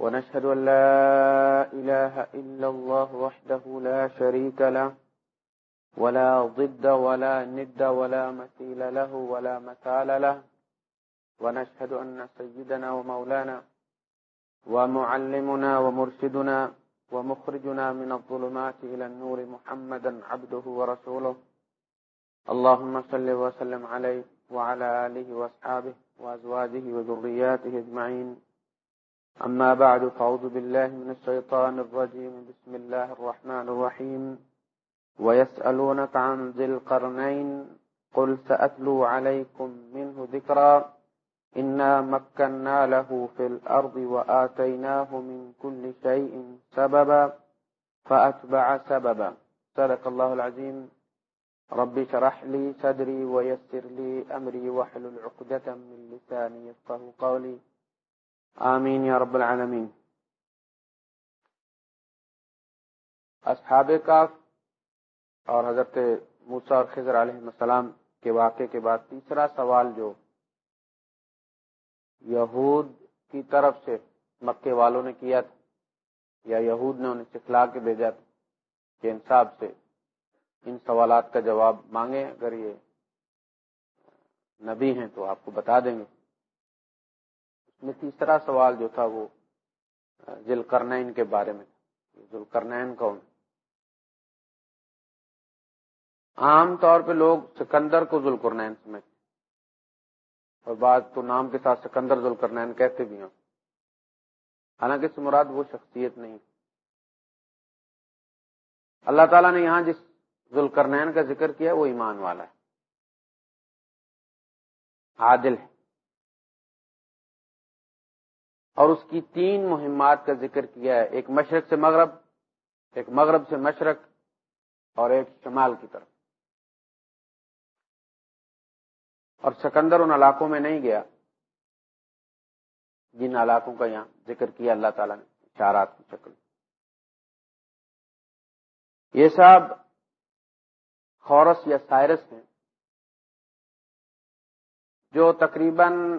ونشهد أن لا إله إلا الله وحده لا شريك له، ولا ضد ولا ند ولا مثيل له ولا مثال له. ونشهد أن سيدنا ومولانا ومعلمنا ومرشدنا ومخرجنا من الظلمات إلى النور محمدا عبده ورسوله. اللهم صل وسلم عليه وعلى آله وأصحابه وأزواجه وذرياته اجمعين أما بعد، فأعوذ بالله من الشيطان الرجيم. بسم الله الرحمن الرحيم. ويسألونك عن ذي القرنين. قل سأتلو عليكم منه ذكرا. إنا مكنا له في الأرض وآتيناه من كل شيء سببا. فأتبع سببا. صدق الله العظيم. ربي شرح لي صدري ويسر لي أمري وحل العقدة من لساني يفقه قولي. آمين يا رب العالمين اصحاب کاف اور حضرت موسیٰ اور خضر علیہ السلام کے واقعے کے بعد تیسرا سوال جو یہود کی طرف سے مکے والوں نے کیا تھا یا یہود نے انہیں سکھلا کے بھیجا تھا کہ انصاف سے ان سوالات کا جواب مانگے اگر یہ نبی ہیں تو آپ کو بتا دیں گے۔ میں تیسرا سوال جو تھا وہ ذل کے بارے میں ذل کون؟ عام طور پہ لوگ سکندر کو ذل کرنین سمجھتے اور بعض تو نام کے ساتھ سکندر ذل کرنین کہتے بھی ہیں حالانکہ اس مراد وہ شخصیت نہیں۔ اللہ تعالیٰ نے یہاں جس ذل کرنین کا ذکر کیا وہ ایمان والا ہے۔ عادل ہے۔ اور اس کی تین مہمات کا ذکر کیا ہے، ایک مشرق سے مغرب، ایک مغرب سے مشرق، اور ایک شمال کی طرف۔ اور سکندر ان علاقوں میں نہیں گیا، جن علاقوں کا یہاں ذکر کیا اللہ تعالیٰ نے، اشارات کی شکل۔ یہ سب خورس یا سائرس ہیں، جو تقریباً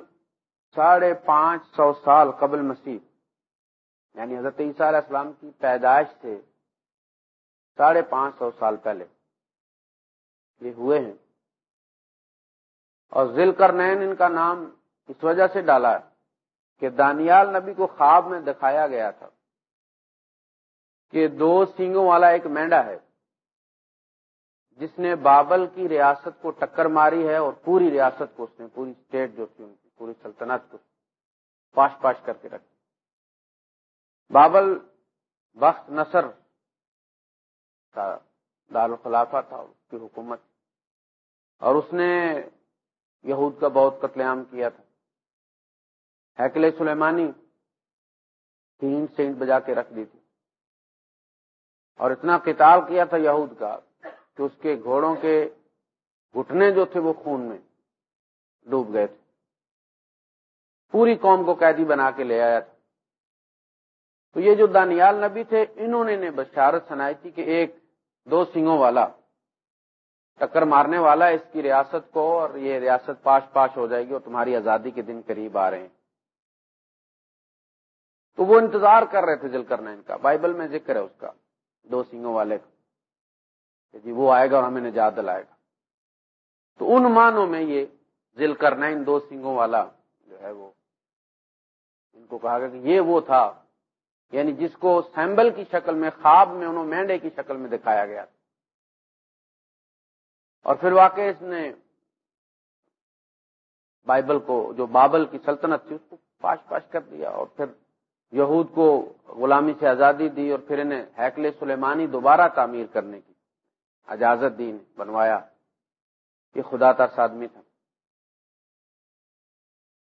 ساڑھے پانچ سو سال قبل مسیح۔ یعنی حضرت عیسیٰ علیہ السلام کی پیدائش سے ساڑھے پانچ سو سال پہلے۔ یہ ہوئے ہیں۔ اور ذل کرنین ان کا نام اس وجہ سے ڈالا ہے کہ دانیال نبی کو خواب میں دکھایا گیا تھا کہ دو سینگوں والا ایک مینڈا ہے۔ جس نے بابل کی ریاست کو ٹکر ماری ہے اور پوری ریاست کو اس نے، پوری اسٹیٹ جو تھی ان کی۔ پوری سلطنت کو پاش پاش کر کے رکھی بابل بخت نصر کا دارالخلافہ تھا اس کی حکومت۔ اور اس نے یہود کا بہت قتل عام کیا تھا۔ ہیکل سلیمانی تین سینٹ بجا کے رکھ دی تھی۔ اور اتنا قتال کیا تھا یہود کا کہ اس کے گھوڑوں کے گھٹنے جو تھے وہ خون میں ڈوب گئے تھے۔ پوری قوم کو قیدی بنا کے لے آیا تھا۔ تو یہ جو دانیال نبی تھے، انہوں نے بشارت سنائی تھی کہ ایک دو سنگوں والا، ٹکر مارنے والا اس کی ریاست کو اور یہ ریاست پاش پاش ہو جائے گی اور تمہاری آزادی کے دن قریب آ رہے ہیں۔ تو وہ انتظار کر رہے تھے جل کرنا ان کا، بائبل میں ذکر ہے اس کا، دو سنگوں والے کا۔ کہ جی وہ آئے گا اور ہمیں نجات دلائے گا۔ تو ان معنوں میں یہ ذل کرنا ان دو سنگوں والا ہے وہ۔ ان کو کہا گیا کہ یہ وہ تھا یعنی جس کو سیمبل کی شکل میں، خواب میں، انہوں مینڈے کی شکل میں دکھایا گیا تھا۔ اور پھر واقع اس نے بائبل کو، جو بابل کی سلطنت تھی، اس کو پاش پاش کر دیا۔ اور پھر یہود کو غلامی سے آزادی دی اور پھر انہیں ہیکل سلیمانی دوبارہ تعمیر کرنے کی اجازت دی بنوایا۔ یہ خدا ترس آدمی تھا۔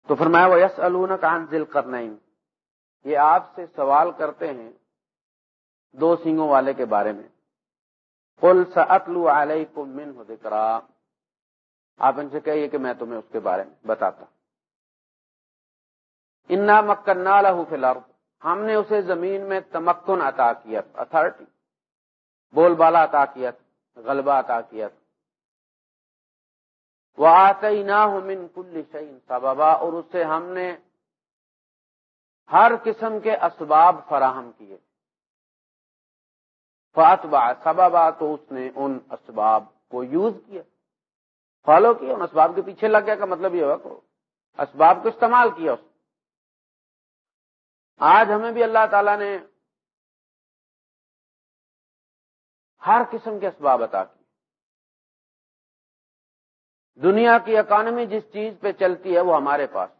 تو فرمایا وہ یس الون کان ذل کرنا یہ آپ سے سوال کرتے ہیں دو سنگوں والے کے بارے میں۔ کل ستلو علیہ من ہو ذکرا آپ ان سے کہیے کہ میں تمہیں اس کے بارے میں بتاتا انا مکنا لہو فی الارض ہم نے اسے زمین میں تمکن عطا کیا اتارٹی بول بالا عطا کیا، غلبہ عطا کیا۔ وہ آتے نہ من کل شعین سببا اور اسے ہم نے ہر قسم کے اسباب فراہم کیے۔ فاتبا سببا تو اس نے ان اسباب کو یوز کیا۔ فالو کیا، ان اسباب کے پیچھے لگ گیا کا مطلب یہ ہوا کہ اسباب کو استعمال کیا اس آج ہمیں بھی اللہ تعالی نے ہر قسم کے اسباب عطا کی دنیا کی اکانومی جس چیز پہ چلتی ہے وہ ہمارے پاس۔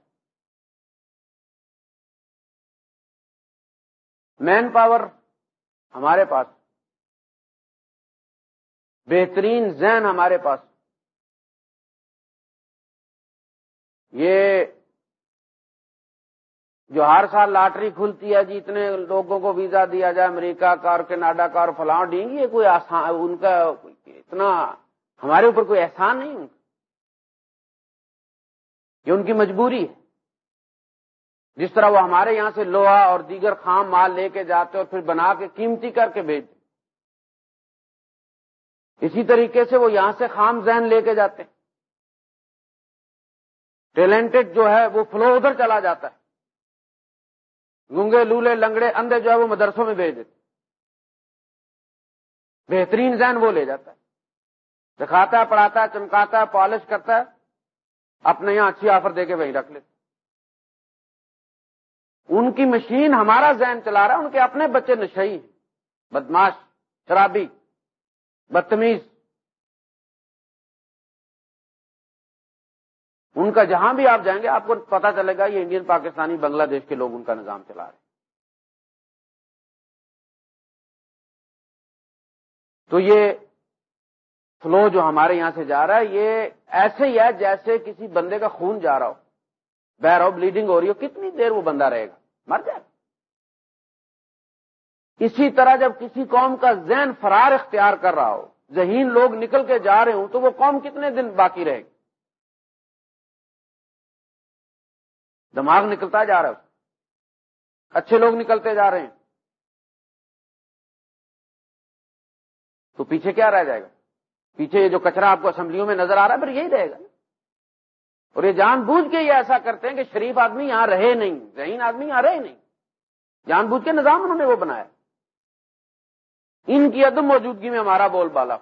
مین پاور ہمارے پاس۔ بہترین ذہن ہمارے پاس۔ یہ جو ہر سال لاٹری کھلتی ہے جی اتنے لوگوں کو ویزا دیا جائے، امریکہ کا اور کینیڈا کا اور فلاں ڈیں گی یہ کوئی آسان، ان کا اتنا ہمارے اوپر کوئی احسان نہیں ان کا یہ ان کی مجبوری ہے۔ جس طرح وہ ہمارے یہاں سے لوہا اور دیگر خام مال لے کے جاتے اور پھر بنا کے قیمتی کر کے بھیجتے۔ اسی طریقے سے وہ یہاں سے خام ذہن لے کے جاتے ہیں۔ ٹیلنٹڈ جو ہے وہ فلو ادھر چلا جاتا ہے۔ گونگے، لولے، لنگڑے، اندھے جو ہے وہ مدرسوں میں بھیج دیتے۔ بہترین ذہن وہ لے جاتا ہے۔ دکھاتا ہے پڑھاتا ہے چمکاتا ہے پالش کرتا ہے۔ اپنے یہاں اچھی آفر دے کے وہیں رکھ لیتے ان کی مشین ہمارا ذہن چلا رہا ہے، ان کے اپنے بچے نشئی بدماش، شرابی، بدتمیز۔ ان کا جہاں بھی آپ جائیں گے، آپ کو پتا چلے گا یہ انڈین، پاکستانی، بنگلہ دیش کے لوگ ان کا نظام چلا رہے ہیں۔ تو یہ فلو جو ہمارے یہاں سے جا رہا ہے، یہ ایسے ہی ہے جیسے کسی بندے کا خون جا رہا ہو۔ بہ رہا ہو بلیڈنگ ہو رہی ہو، کتنی دیر وہ بندہ رہے گا؟ مر جائے۔ اسی طرح جب کسی قوم کا ذہن فرار اختیار کر رہا ہو، ذہین لوگ نکل کے جا رہے ہوں، تو وہ قوم کتنے دن باقی رہے گی؟ دماغ نکلتا جا رہا ہے۔ اچھے لوگ نکلتے جا رہے ہیں۔ تو پیچھے کیا رہ جائے گا؟ پیچھے یہ جو کچرا آپ کو اسمبلیوں میں نظر آ رہا ہے، پھر یہی رہے گا۔ اور یہ جان بوجھ کے یہ ایسا کرتے ہیں کہ شریف آدمی یہاں رہے نہیں، ذہین آدمی یہاں رہے نہیں۔ جان بوجھ کے نظام انہوں نے وہ بنایا۔ ان کی عدم موجودگی میں ہمارا بول بالا۔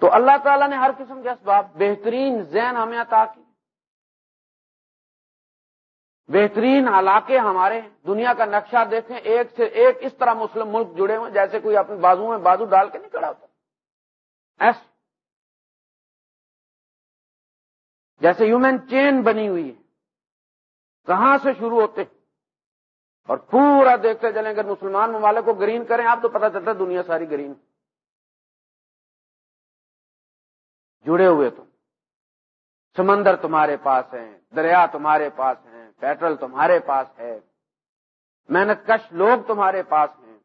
تو اللہ تعالیٰ نے ہر قسم کے اسباب، بہترین ذہن ہمیں عطا کی۔ بہترین علاقے ہمارے دنیا کا نقشہ دیکھیں، ایک سے ایک اس طرح مسلم ملک جڑے ہوئے، جیسے کوئی اپنے بازو میں بازو ڈال کے نہیں کھڑا ہوتا۔ ایس۔ جیسے ہیومن چین بنی ہوئی ہے۔ کہاں سے شروع ہوتے؟ اور پورا دیکھتے چلیں، اگر مسلمان ممالک کو گرین کریں، آپ تو پتہ چلتا ہے دنیا ساری گرین جڑے ہوئے تم۔ سمندر تمہارے پاس ہیں، دریا تمہارے پاس ہیں پیٹرول تمہارے پاس ہے۔ محنت کش لوگ تمہارے پاس ہیں۔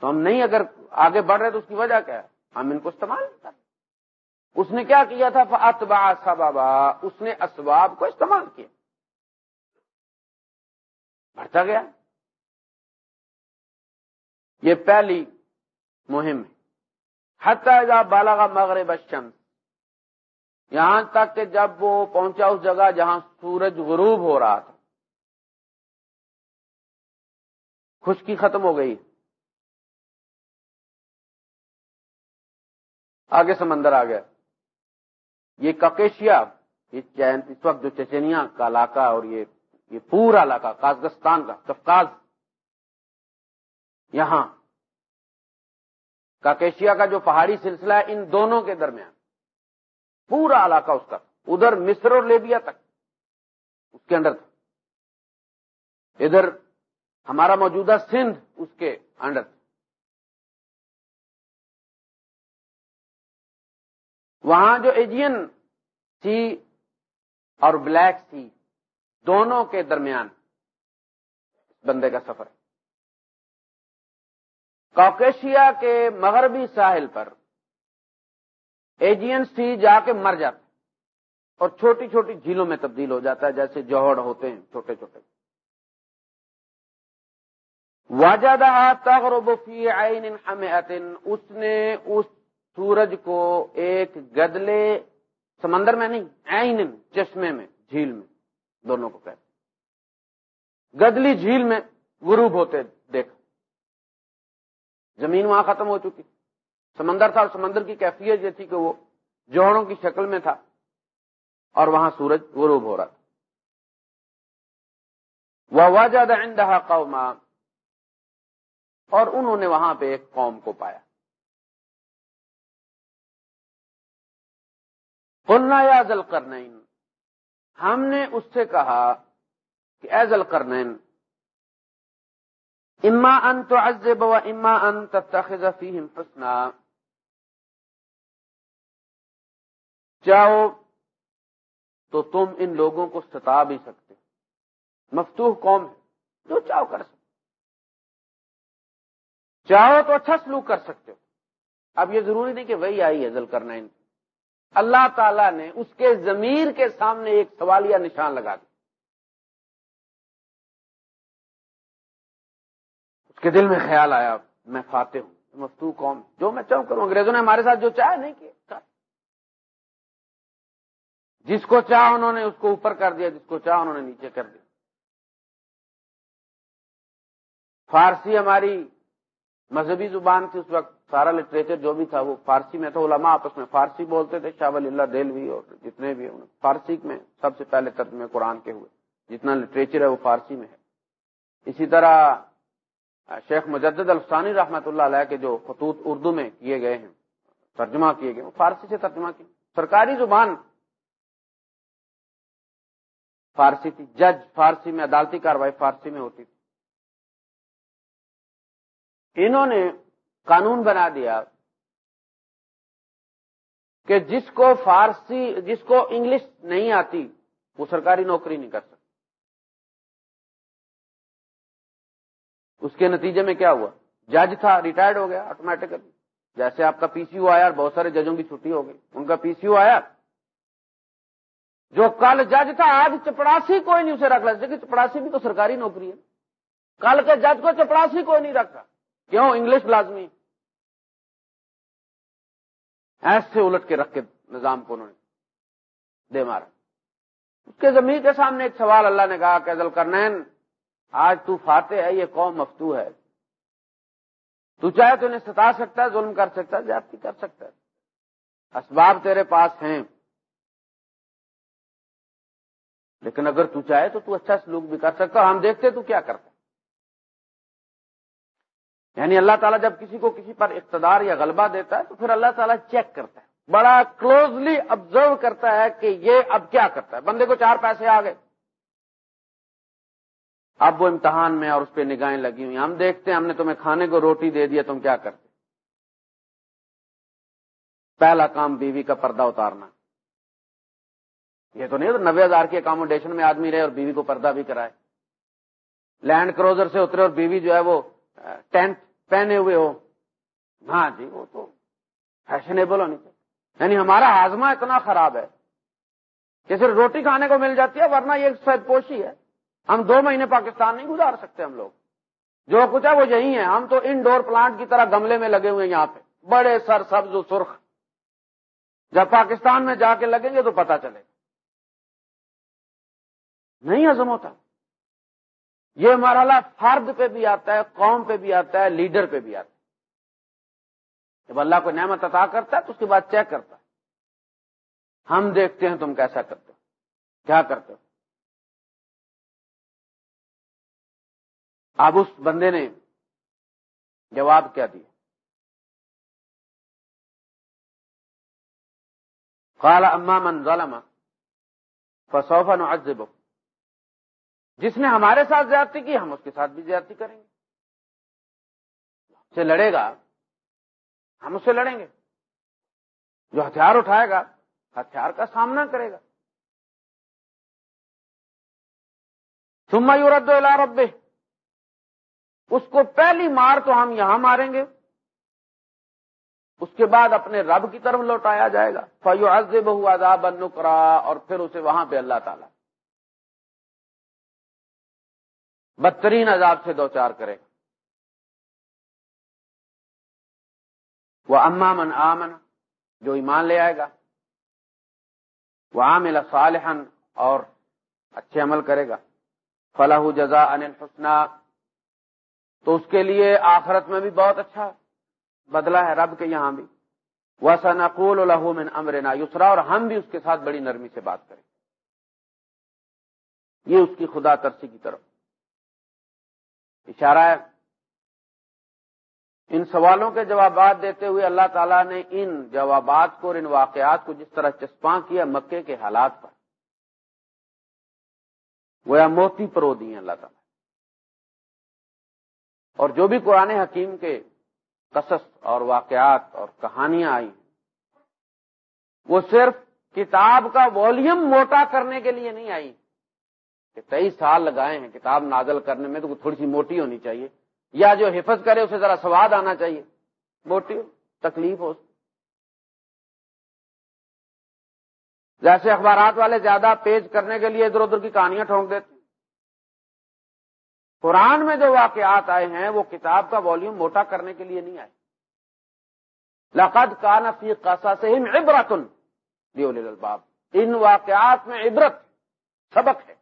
تو ہم نہیں اگر آگے بڑھ رہے تو اس کی وجہ کیا ہے؟ ہم ان کو استعمال نہیں کرتے اس نے کیا کیا تھا؟ اتبا سبابا اس نے اسباب کو استعمال کیا۔ بڑھتا گیا۔ یہ پہلی مہم ہے۔ حتی بالا مغرب الشمس۔ یہاں تک کہ جب وہ پہنچا اس جگہ جہاں سورج غروب ہو رہا تھا، خشکی ختم ہو گئی۔ آگے سمندر آ گیا یہ ککیشیا یہ اس وقت جو چچنیا کا علاقہ اور یہ یہ پورا علاقہ کازگستان کا کفکاز یہاں کاکیشیا کا جو پہاڑی سلسلہ ہے، ان دونوں کے درمیان۔ پورا علاقہ اس کا ادھر مصر اور لیبیا تک اس کے اندر تھا۔ ادھر ہمارا موجودہ سندھ اس کے انڈر تھا۔ وہاں جو ایجین تھی اور بلیک سی دونوں کے درمیان بندے کا سفر۔ ہے کے مغربی ساحل پر ایجین سی جا کے مر جاتا اور چھوٹی چھوٹی جھیلوں میں تبدیل ہو جاتا ہے، جیسے جوہر ہوتے ہیں، چھوٹے چھوٹے۔ واجدہ تغربی عین اس نے اس سورج کو ایک گدلے، سمندر میں نہیں، عین چشمے میں، جھیل میں، دونوں کو کہتے گدلی جھیل میں غروب ہوتے دیکھ زمین وہاں ختم ہو چکی۔ سمندر تھا اور سمندر کی کیفیت یہ تھی کہ وہ جوہروں کی شکل میں تھا اور وہاں سورج غروب ہو رہا تھا۔ واجد عندها قوما اور انہوں نے وہاں پہ ایک قوم کو پایا۔ قلنا یا ذل کرنین ہم نے اس سے کہا کہ اے ذل کرنین اما ان تعذب و اما ان تتخذ فیہم حسنا۔ چاہو تو تم ان لوگوں کو ستا بھی سکتے مفتوح قوم ہے، جو چاہو کر سکتے چاہو تو اچھا سلوک کر سکتے ہو۔ اب یہ ضروری نہیں کہ وہی آئی ہے کرنا ان اللہ تعالی نے اس کے ضمیر کے سامنے ایک سوالیہ نشان لگا دیا اس کے دل میں خیال آیا، میں فاتح ہوں مفتو قوم جو میں چاہوں کروں، انگریزوں نے ہمارے ساتھ جو چاہے نہیں کیا۔ جس کو چاہ انہوں نے اس کو اوپر کر دیا، جس کو چاہ انہوں نے نیچے کر دیا۔ فارسی ہماری مذہبی زبان تھی، اس وقت سارا لٹریچر جو بھی تھا وہ فارسی میں تھا، علماء آپس میں فارسی بولتے تھے، شاہ ولی اللہ دہلوی اور جتنے بھی فارسی میں سب سے پہلے ترجمے قرآن کے ہوئے۔ جتنا لٹریچر ہے وہ فارسی میں ہے۔ اسی طرح شیخ مجدد الفسانی رحمت اللہ علیہ کے جو خطوط اردو میں کیے گئے ہیں، ترجمہ کیے گئے وہ فارسی سے ترجمہ کی سرکاری زبان فارسی تھی، جج فارسی میں، عدالتی کاروائی فارسی میں ہوتی تھی۔ انہوں نے قانون بنا دیا کہ جس کو فارسی، جس کو انگلش نہیں آتی، وہ سرکاری نوکری نہیں کر سکتا اس کے نتیجے میں کیا ہوا؟ جج تھا، ریٹائرڈ ہو گیا آٹومیٹکلی۔ جیسے آپ کا پی سی یو آیا اور بہت سارے ججوں کی چھٹی ہو گئی۔ ان کا پی سی یو آیا جو کل جج تھا، آج چپڑاسی کوئی نہیں اسے رکھ لیکن چپڑاسی بھی تو سرکاری نوکری ہے۔ کل کے جج کو چپڑاسی کوئی نہیں رکھا۔ کیوں؟ انگلش لازمی ایسے الٹ کے رکھ کے نظام کو انہوں نے دے مارا۔ اس کے زمین کے سامنے ایک سوال اللہ نے کہا کہ ازل کرنین، آج تو فاتح ہے، یہ قوم مفتو ہے۔ تو چاہے تو انہیں ستا سکتا ہے، ظلم کر سکتا ہے، زیادتی کر سکتا ہے۔ اسباب تیرے پاس ہیں۔ لیکن اگر تو چاہے تو تو اچھا سلوک بھی کر سکتا ہم دیکھتے تو کیا کرتا یعنی اللہ تعالیٰ جب کسی کو کسی پر اقتدار یا غلبہ دیتا ہے تو پھر اللہ تعالیٰ چیک کرتا ہے۔ بڑا کلوزلی آبزرو کرتا ہے کہ یہ اب کیا کرتا ہے۔ بندے کو چار پیسے آ گئے۔ اب وہ امتحان میں اور اس پہ نگاہیں لگی ہوئی ہم دیکھتے ہیں ہم نے تمہیں کھانے کو روٹی دے دیا، تم کیا کرتے پہلا کام بیوی کا پردہ اتارنا۔ یہ تو نہیں نبے ہزار کی اکاموڈیشن میں آدمی رہے اور بیوی کو پردہ بھی کرائے۔ لینڈ کروزر سے اترے اور بیوی جو ہے وہ ٹینٹ پہنے ہوئے ہو۔ ہاں جی وہ تو فیشنیبل ہونی چاہیے۔ یعنی ہمارا ہاضمہ اتنا خراب ہے کہ صرف روٹی کھانے کو مل جاتی ہے، ورنہ یہ سید پوشی ہے۔ ہم دو مہینے پاکستان نہیں گزار سکتے ہم لوگ۔ جو کچھ ہے وہ یہی ہے۔ ہم تو انڈور پلانٹ کی طرح گملے میں لگے ہوئے ہیں یہاں پہ۔ بڑے سر سبز و سرخ۔ جب پاکستان میں جا کے لگیں گے تو پتا چلے گا۔ نہیں ہزم ہوتا۔ یہ مرحلہ فرد پہ بھی آتا ہے، قوم پہ بھی آتا ہے، لیڈر پہ بھی آتا ہے۔ جب اللہ کو نعمت عطا کرتا ہے تو اس کے بعد چیک کرتا ہے۔ ہم دیکھتے ہیں تم کیسا کرتے ہو، کیا کرتے ہو۔ اب اس بندے نے جواب کیا دیا۔ قال اما من ظلم فسوف نعذبه۔ جس نے ہمارے ساتھ زیادتی کی، ہم اس کے ساتھ بھی زیادتی کریں گے۔ سے لڑے گا، ہم اس سے لڑیں گے۔ جو ہتھیار اٹھائے گا، ہتھیار کا سامنا کرے گا۔ سما یورد رب اس کو پہلی مار تو ہم یہاں ماریں گے۔ اس کے بعد اپنے رب کی طرف لوٹایا جائے گا۔ فیو عز بہو عذاب نکرا اور پھر اسے وہاں پہ اللہ تعالی۔ بدترین عذاب سے دو چار کرے۔ گا وہ اما من آمن، جو ایمان لے آئے گا۔ وہ عامل صالحن اور اچھے عمل کرے گا۔ فلاح جزا انسنا تو اس کے لیے آخرت میں بھی بہت اچھا بدلا ہے رب کے یہاں بھی۔ وہ سنقول من امرنا یسرا اور ہم بھی اس کے ساتھ بڑی نرمی سے بات کریں۔ یہ اس کی خدا ترسی کی طرف۔ اشارہ ہے۔ ان سوالوں کے جوابات دیتے ہوئے اللہ تعالیٰ نے ان جوابات کو اور ان واقعات کو جس طرح چسپاں کیا مکے کے حالات پر۔ وہ موتی پرو دی ہیں اللہ تعالیٰ۔ اور جو بھی قرآن حکیم کے قصص اور واقعات اور کہانیاں آئی وہ صرف کتاب کا والیم موٹا کرنے کے لیے نہیں آئی کہ تیئیس سال لگائے ہیں کتاب نازل کرنے میں تو تھوڑی سی موٹی ہونی چاہیے یا جو حفظ کرے اسے ذرا سواد آنا چاہیے موٹی ہو، تکلیف ہو جیسے اخبارات والے زیادہ پیج کرنے کے لیے ادھر ادھر کی کہانیاں ٹھونک دیتے قرآن میں جو واقعات آئے ہیں، وہ کتاب کا والیوم موٹا کرنے کے لیے نہیں آئے۔ لقد کا نفی قصا سے عبرتن الباب ان واقعات میں عبرت سبق ہے۔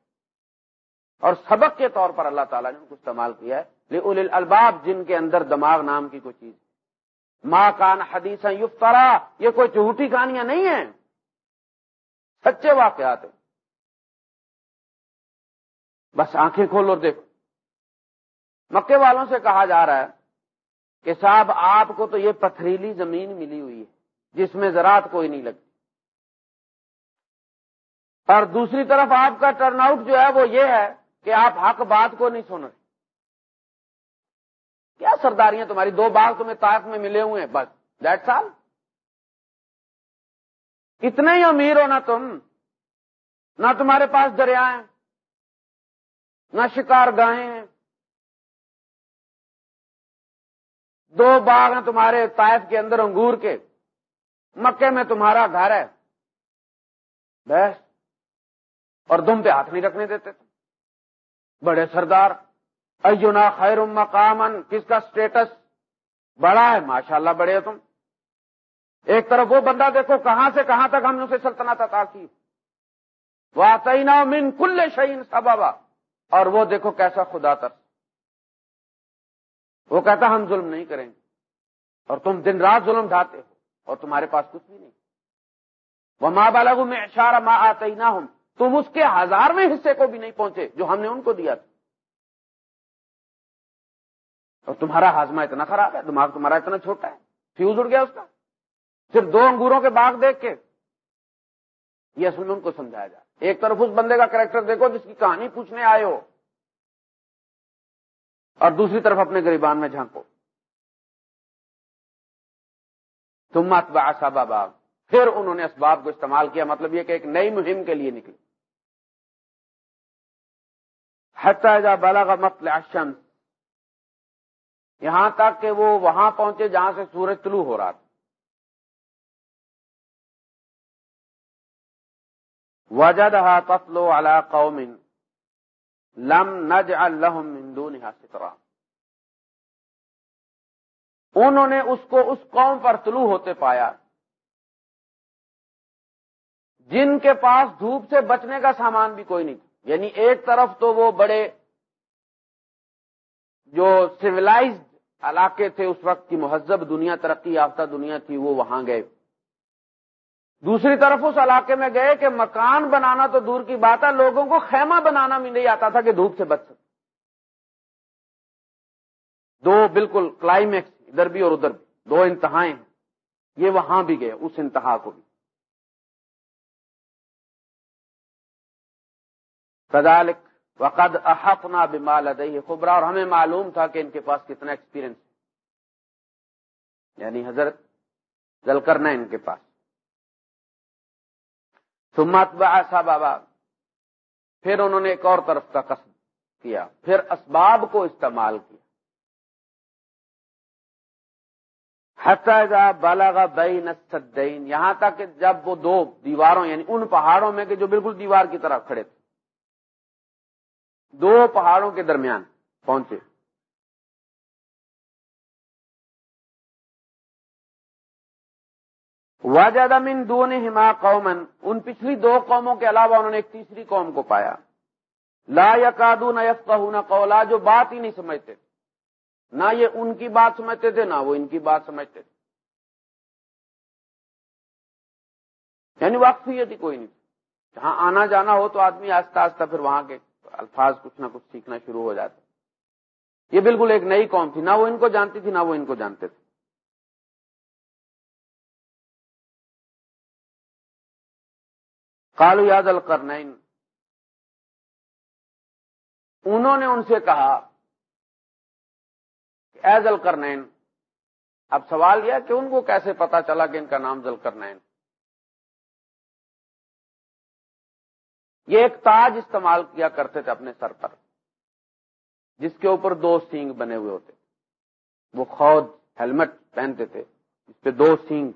اور سبق کے طور پر اللہ تعالیٰ نے ان کو استعمال کیا ہے الباب جن کے اندر دماغ نام کی کوئی چیز ماں کان حدیث یفترا یہ کوئی جھوٹی کہانیاں نہیں ہیں۔ سچے واقعات ہیں۔ بس آنکھیں کھولو دیکھو۔ مکے والوں سے کہا جا رہا ہے کہ صاحب، آپ کو تو یہ پتھریلی زمین ملی ہوئی ہے، جس میں زراعت کوئی نہیں لگتی۔ اور دوسری طرف آپ کا ٹرن آؤٹ جو ہے وہ یہ ہے کہ آپ حق بات کو نہیں سن رہے۔ کیا سرداریاں تمہاری؟ دو باغ تمہیں طائف میں ملے ہوئے ہیں، بس دیٹ سال اتنے ہی امیر ہو نا تم، نہ تمہارے پاس دریا ہیں، نہ شکار گاہیں ہیں۔ دو باغ ہیں تمہارے طائف کے اندر انگور کے، مکے میں تمہارا گھر ہے۔ بس، اور دم پہ ہاتھ نہیں رکھنے دیتے۔ تھے بڑے سردار ایونا خیر مقامن کس کا سٹیٹس بڑا ہے، ماشاءاللہ بڑے ہو تم۔ ایک طرف وہ بندہ دیکھو، کہاں سے کہاں تک ہم نے اسے سلطنت عطا کی۔ وہ من کل شعین سبابا اور وہ دیکھو کیسا خدا تر۔ وہ کہتا، ہم ظلم نہیں کریں۔ گے اور تم دن رات ظلم ڈھاتے ہو، اور تمہارے پاس کچھ بھی نہیں۔ وہ ماں بالغ میں اشارہ ماں آتے نہ ہوں تم اس کے ہزارویں حصے کو بھی نہیں پہنچے جو ہم نے ان کو دیا تھا۔ اور تمہارا ہاضمہ اتنا خراب ہے، دماغ تمہارا اتنا چھوٹا ہے۔ فیوز اڑ گیا اس کا۔ صرف دو انگوروں کے باغ دیکھ کے۔ یہ اصل میں ان کو سمجھایا جائے ایک طرف اس بندے کا کریکٹر دیکھو جس کی کہانی پوچھنے آئے ہو۔ اور دوسری طرف اپنے گریبان میں جھانکو۔ تم مت باسابا باغ پھر انہوں نے اسباب کو استعمال کیا مطلب یہ کہ ایک نئی مہم کے لیے نکلی۔ حتہ بالا کا مطلب یہاں تک کہ وہ وہاں پہنچے جہاں سے سورج طلوع ہو رہا تھا۔ وجد تفلو علی قوم لم نج الحم مندو سترا۔ انہوں نے اس کو اس قوم پر طلوع ہوتے پایا۔ جن کے پاس دھوپ سے بچنے کا سامان بھی کوئی نہیں تھا۔ یعنی ایک طرف تو وہ بڑے جو سویلائزڈ علاقے تھے اس وقت کی مہذب دنیا، ترقی یافتہ دنیا تھی، وہ وہاں گئے۔ دوسری طرف اس علاقے میں گئے کہ مکان بنانا تو دور کی بات ہے، لوگوں کو خیمہ بنانا بھی نہیں آتا تھا کہ دھوپ سے بچ سکے۔ دو بالکل کلائمیکس ادھر بھی اور ادھر بھی۔ دو انتہائیں ہیں۔ یہ وہاں بھی گئے، اس انتہا کو بھی۔ کدالک وقد احفنا بمال ادئی خبرا اور ہمیں معلوم تھا کہ ان کے پاس کتنا ایکسپیرئنس یعنی حضرت جل کرنا ان کے پاس۔ سمت باسا بابا پھر انہوں نے ایک اور طرف کا قصد کیا، پھر اسباب کو استعمال کیا۔ حتیٰ بالاغا بین السدین، یہاں تک کہ جب وہ دو دیواروں یعنی ان پہاڑوں میں کہ جو بالکل دیوار کی طرف کھڑے تھے۔ دو پہاڑوں کے درمیان پہنچے۔ واجہ من دون ہما قومن ان پچھلی دو قوموں کے علاوہ انہوں نے ایک تیسری قوم کو پایا۔ لا یا کادو نہ قولا، جو بات ہی نہیں سمجھتے۔ نہ یہ ان کی بات سمجھتے تھے، نہ وہ ان کی بات سمجھتے تھے۔ یعنی وقت ہی کوئی نہیں۔ جہاں آنا جانا ہو تو آدمی آہستہ آہستہ پھر وہاں کے الفاظ کچھ نہ کچھ سیکھنا شروع ہو جاتے یہ بالکل ایک نئی قوم تھی، نہ وہ ان کو جانتی تھی، نہ وہ ان کو جانتے تھے۔ کالو یاد الکرنین انہوں نے ان سے کہا ایز الکرنین اب سوال یہ کہ ان کو کیسے پتا چلا کہ ان کا نام ذل یہ ایک تاج استعمال کیا کرتے تھے اپنے سر پر، جس کے اوپر دو سینگ بنے ہوئے ہوتے۔ وہ خود ہیلمٹ پہنتے تھے، جس پہ دو سینگ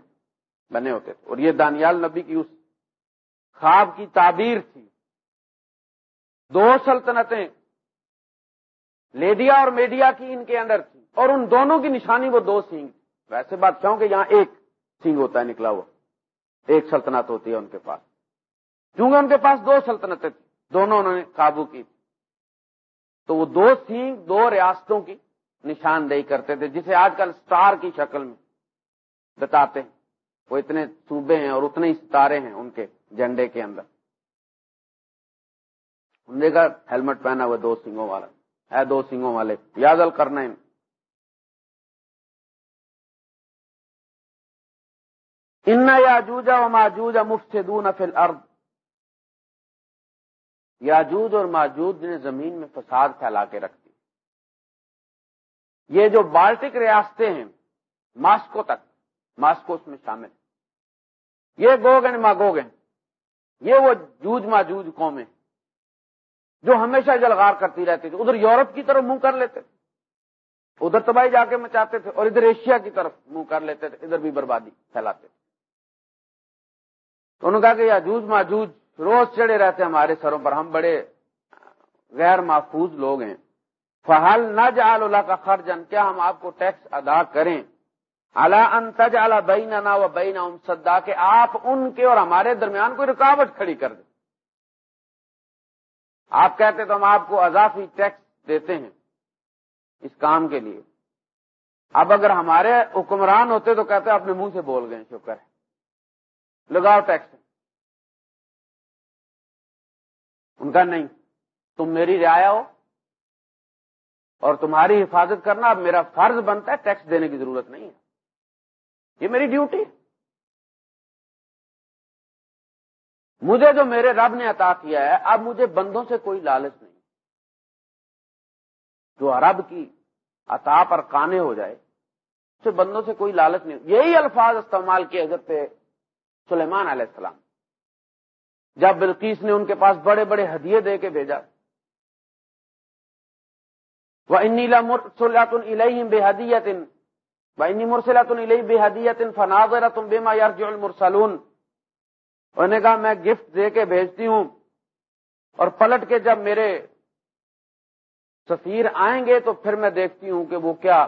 بنے ہوتے۔ تھے اور یہ دانیال نبی کی اس خواب کی تعبیر تھی۔ دو سلطنتیں لیڈیا اور میڈیا کی ان کے اندر تھی۔ اور ان دونوں کی نشانی وہ دو سینگ۔ ویسے بات کہوں کہ یہاں ایک سینگ ہوتا ہے، نکلا ہوا۔ ایک سلطنت ہوتی ہے ان کے پاس۔ کیونکہ ان کے پاس دو سلطنتیں تھیں، دونوں انہوں نے قابو کی۔ تو وہ دو سینگ، دو ریاستوں کی نشاندہی کرتے تھے، جسے آج کل سٹار کی شکل میں بتاتے ہیں۔ وہ اتنے صوبے ہیں اور اتنے ہی ستارے ہیں ان کے جھنڈے کے اندر۔ ان کا ہیلمٹ پہنا ہوا دو سنگوں والا۔ ہے دو سنگوں والے، یاد کرنا ان۔ یا و ماجوجا مفت دون فل ارد یاجوج اور ماجود نے زمین میں فساد پھیلا کے رکھ دی یہ جو بالٹک ریاستیں ہیں، ماسکو تک، ماسکو اس میں شامل یہ گوگن ماگوگن یہ وہ جوج ماجوج قومیں جو ہمیشہ جلغار کرتی رہتی تھی ادھر یورپ کی طرف منہ کر لیتے تھے۔ ادھر تباہی جا کے مچاتے تھے اور ادھر ایشیا کی طرف منہ کر لیتے تھے۔ ادھر بھی بربادی پھیلاتے تھے۔ انہوں نے کہا کہ یاجوج، ماجوج روز چڑھے رہتے ہمارے سروں پر، ہم بڑے غیر محفوظ لوگ ہیں۔ فہل نہ جال اللہ کا خرجن کیا ہم آپ کو ٹیکس ادا کریں؟ اللہ ان تج اعلی بین و بین سدا کہ آپ ان کے اور ہمارے درمیان کوئی رکاوٹ کھڑی کر دیں۔ آپ کہتے تو ہم آپ کو اضافی ٹیکس دیتے ہیں اس کام کے لیے۔ اب اگر ہمارے حکمران ہوتے تو کہتے اپنے منہ سے بول گئے شکر ہے۔ لگاؤ ٹیکس۔ ان کا نہیں۔ تم میری رعایا ہو اور تمہاری حفاظت کرنا اب میرا فرض بنتا ہے، ٹیکس دینے کی ضرورت نہیں ہے۔ یہ میری ڈیوٹی۔ مجھے جو میرے رب نے عطا کیا ہے، اب مجھے بندوں سے کوئی لالچ نہیں۔ جو رب کی عطا پر کانے ہو جائے، اسے بندوں سے کوئی لالچ نہیں۔ یہی الفاظ استعمال کیے حضرت سلیمان علیہ السلام۔ جب بلقیس نے ان کے پاس بڑے بڑے ہدیے دے کے بھیجا۔ وہ انیلا مرسلات بے حدیت وہ انی مرسلات بے حدیت فناظر تم بے ما یار مرسلون انہوں نے کہا، میں گفٹ دے کے بھیجتی ہوں اور پلٹ کے جب میرے سفیر آئیں گے تو پھر میں دیکھتی ہوں کہ وہ کیا،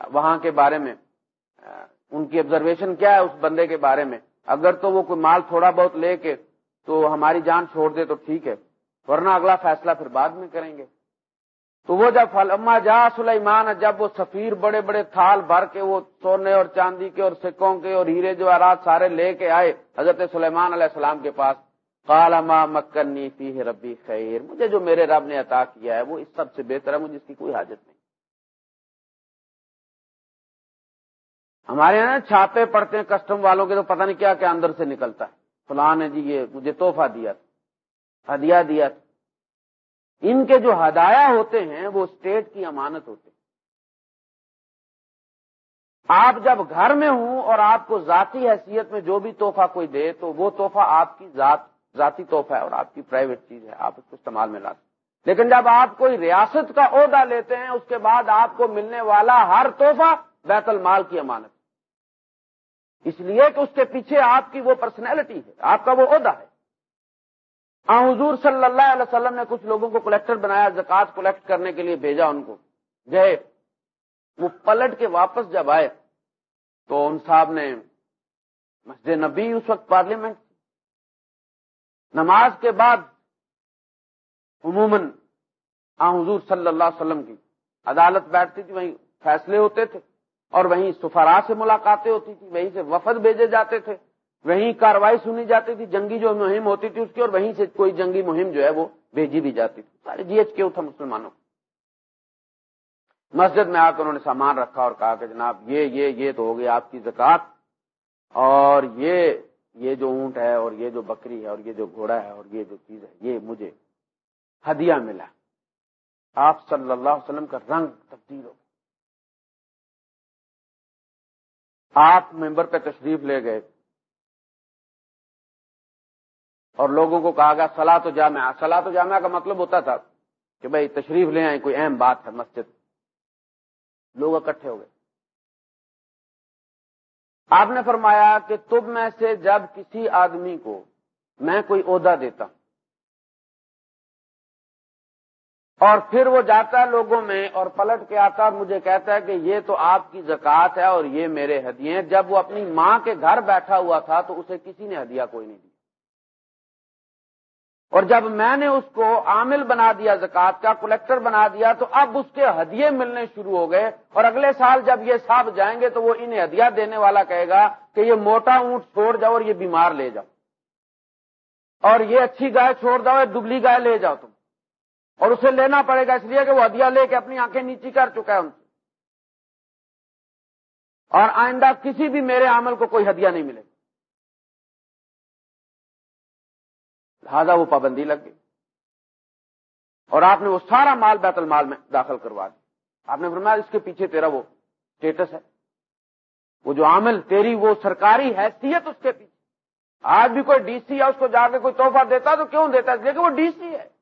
وہاں کے بارے میں، ان کی آبزرویشن کیا ہے اس بندے کے بارے میں۔ اگر تو وہ کوئی مال تھوڑا بہت لے کے تو ہماری جان چھوڑ دے تو ٹھیک ہے، ورنہ اگلا فیصلہ پھر بعد میں کریں گے۔ تو وہ جب فلما جا سلیمان، جب وہ سفیر بڑے بڑے تھال بھر کے وہ سونے اور چاندی کے اور سکوں کے اور ہیرے جو آرات سارے لے کے آئے حضرت سلیمان علیہ السلام کے پاس کالما مکنی فی ربی خیر۔ مجھے جو میرے رب نے عطا کیا ہے، وہ اس سب سے بہتر ہے، مجھے اس کی کوئی حاجت نہیں۔ ہمارے یہاں چھاپے پڑتے ہیں کسٹم والوں کے تو پتہ نہیں کیا کیا اندر سے نکلتا ہے۔ فلاں نے جی یہ مجھے تحفہ دیا تھا، ہدیہ دیا تھا۔ ان کے جو ہدایا ہوتے ہیں، وہ اسٹیٹ کی امانت ہوتے ہیں۔ آپ جب گھر میں ہوں اور آپ کو ذاتی حیثیت میں جو بھی تحفہ کوئی دے، تو وہ تحفہ آپ کی ذات، ذاتی تحفہ ہے اور آپ کی پرائیویٹ چیز ہے، آپ اس کو استعمال میں لاتے لیکن جب آپ کوئی ریاست کا عہدہ لیتے ہیں، اس کے بعد آپ کو ملنے والا ہر تحفہ بیت المال کی امانت اس لیے کہ اس کے پیچھے آپ کی وہ پرسنالٹی ہے، آپ کا وہ عہدہ ہے۔ حضور صلی اللہ علیہ وسلم نے کچھ لوگوں کو کلیکٹر بنایا زکات کلیکٹ کرنے کے لیے بھیجا ان کو۔ گئے۔ وہ پلٹ کے واپس جب آئے، تو ان صاحب نے مسجد نبی اس وقت پارلیمنٹ نماز کے بعد عموماً آ، حضور صلی اللہ علیہ وسلم کی۔ عدالت بیٹھتی تھی، وہیں فیصلے ہوتے تھے۔ اور وہیں سفارا سے ملاقاتیں ہوتی تھی، وہیں سے وفد بھیجے جاتے تھے، وہیں کاروائی سنی جاتی تھی، جنگی جو مہم ہوتی تھی اس کی، اور وہیں سے کوئی جنگی مہم جو ہے وہ بھیجی بھی جاتی تھی۔ سارے جی ایچ کیوں تھا مسلمانوں۔ مسجد میں آ کر انہوں نے سامان رکھا اور کہا کہ جناب، یہ یہ یہ تو ہو گیا آپ کی زکات اور یہ یہ جو اونٹ ہے، اور یہ جو بکری ہے، اور یہ جو گھوڑا ہے، اور یہ جو چیز ہے، یہ مجھے ہدیہ ملا۔ آپ صلی اللہ علیہ وسلم کا رنگ تبدیل ہو آپ ممبر پہ تشریف لے گئے اور لوگوں کو کہا گیا سلا تو جامع سلا تو جامع کا مطلب ہوتا تھا کہ بھائی تشریف لے آئیں، کوئی اہم بات ہے مسجد۔ لوگ اکٹھے ہو گئے۔ آپ نے فرمایا کہ تم میں سے جب کسی آدمی کو میں کوئی عہدہ دیتا ہوں اور پھر وہ جاتا ہے لوگوں میں اور پلٹ کے آتا مجھے کہتا ہے کہ یہ تو آپ کی زکات ہے اور یہ میرے ہدیے ہیں۔ جب وہ اپنی ماں کے گھر بیٹھا ہوا تھا تو اسے کسی نے ہدیہ کوئی نہیں دیا۔ اور جب میں نے اس کو عامل بنا دیا زکات کا کلیکٹر بنا دیا، تو اب اس کے ہدیے ملنے شروع ہو گئے۔ اور اگلے سال جب یہ صاحب جائیں گے تو وہ انہیں ہدیہ دینے والا کہے گا کہ یہ موٹا اونٹ چھوڑ جاؤ اور یہ بیمار لے جاؤ۔ اور یہ اچھی گائے چھوڑ جاؤ یہ دبلی گائے لے جاؤ تم۔ اور اسے لینا پڑے گا اس لیے کہ وہ ہدیہ لے کے اپنی آنکھیں نیچی کر چکا ہے ان سے۔ اور آئندہ کسی بھی میرے عمل کو کوئی ہدیہ نہیں ملے۔ گا لہذا وہ پابندی لگ گئی۔ اور آپ نے وہ سارا مال بیت المال میں داخل کروا دیا۔ آپ نے فرمایا اس کے پیچھے تیرا وہ اسٹیٹس ہے۔ وہ جو عامل تیری وہ سرکاری حیثیت اس کے پیچھے۔ آج بھی کوئی ڈی سی ہے، اس کو جا کے کوئی توحفہ دیتا تو کیوں دیتا؟ ہے لیکن وہ ڈی سی ہے۔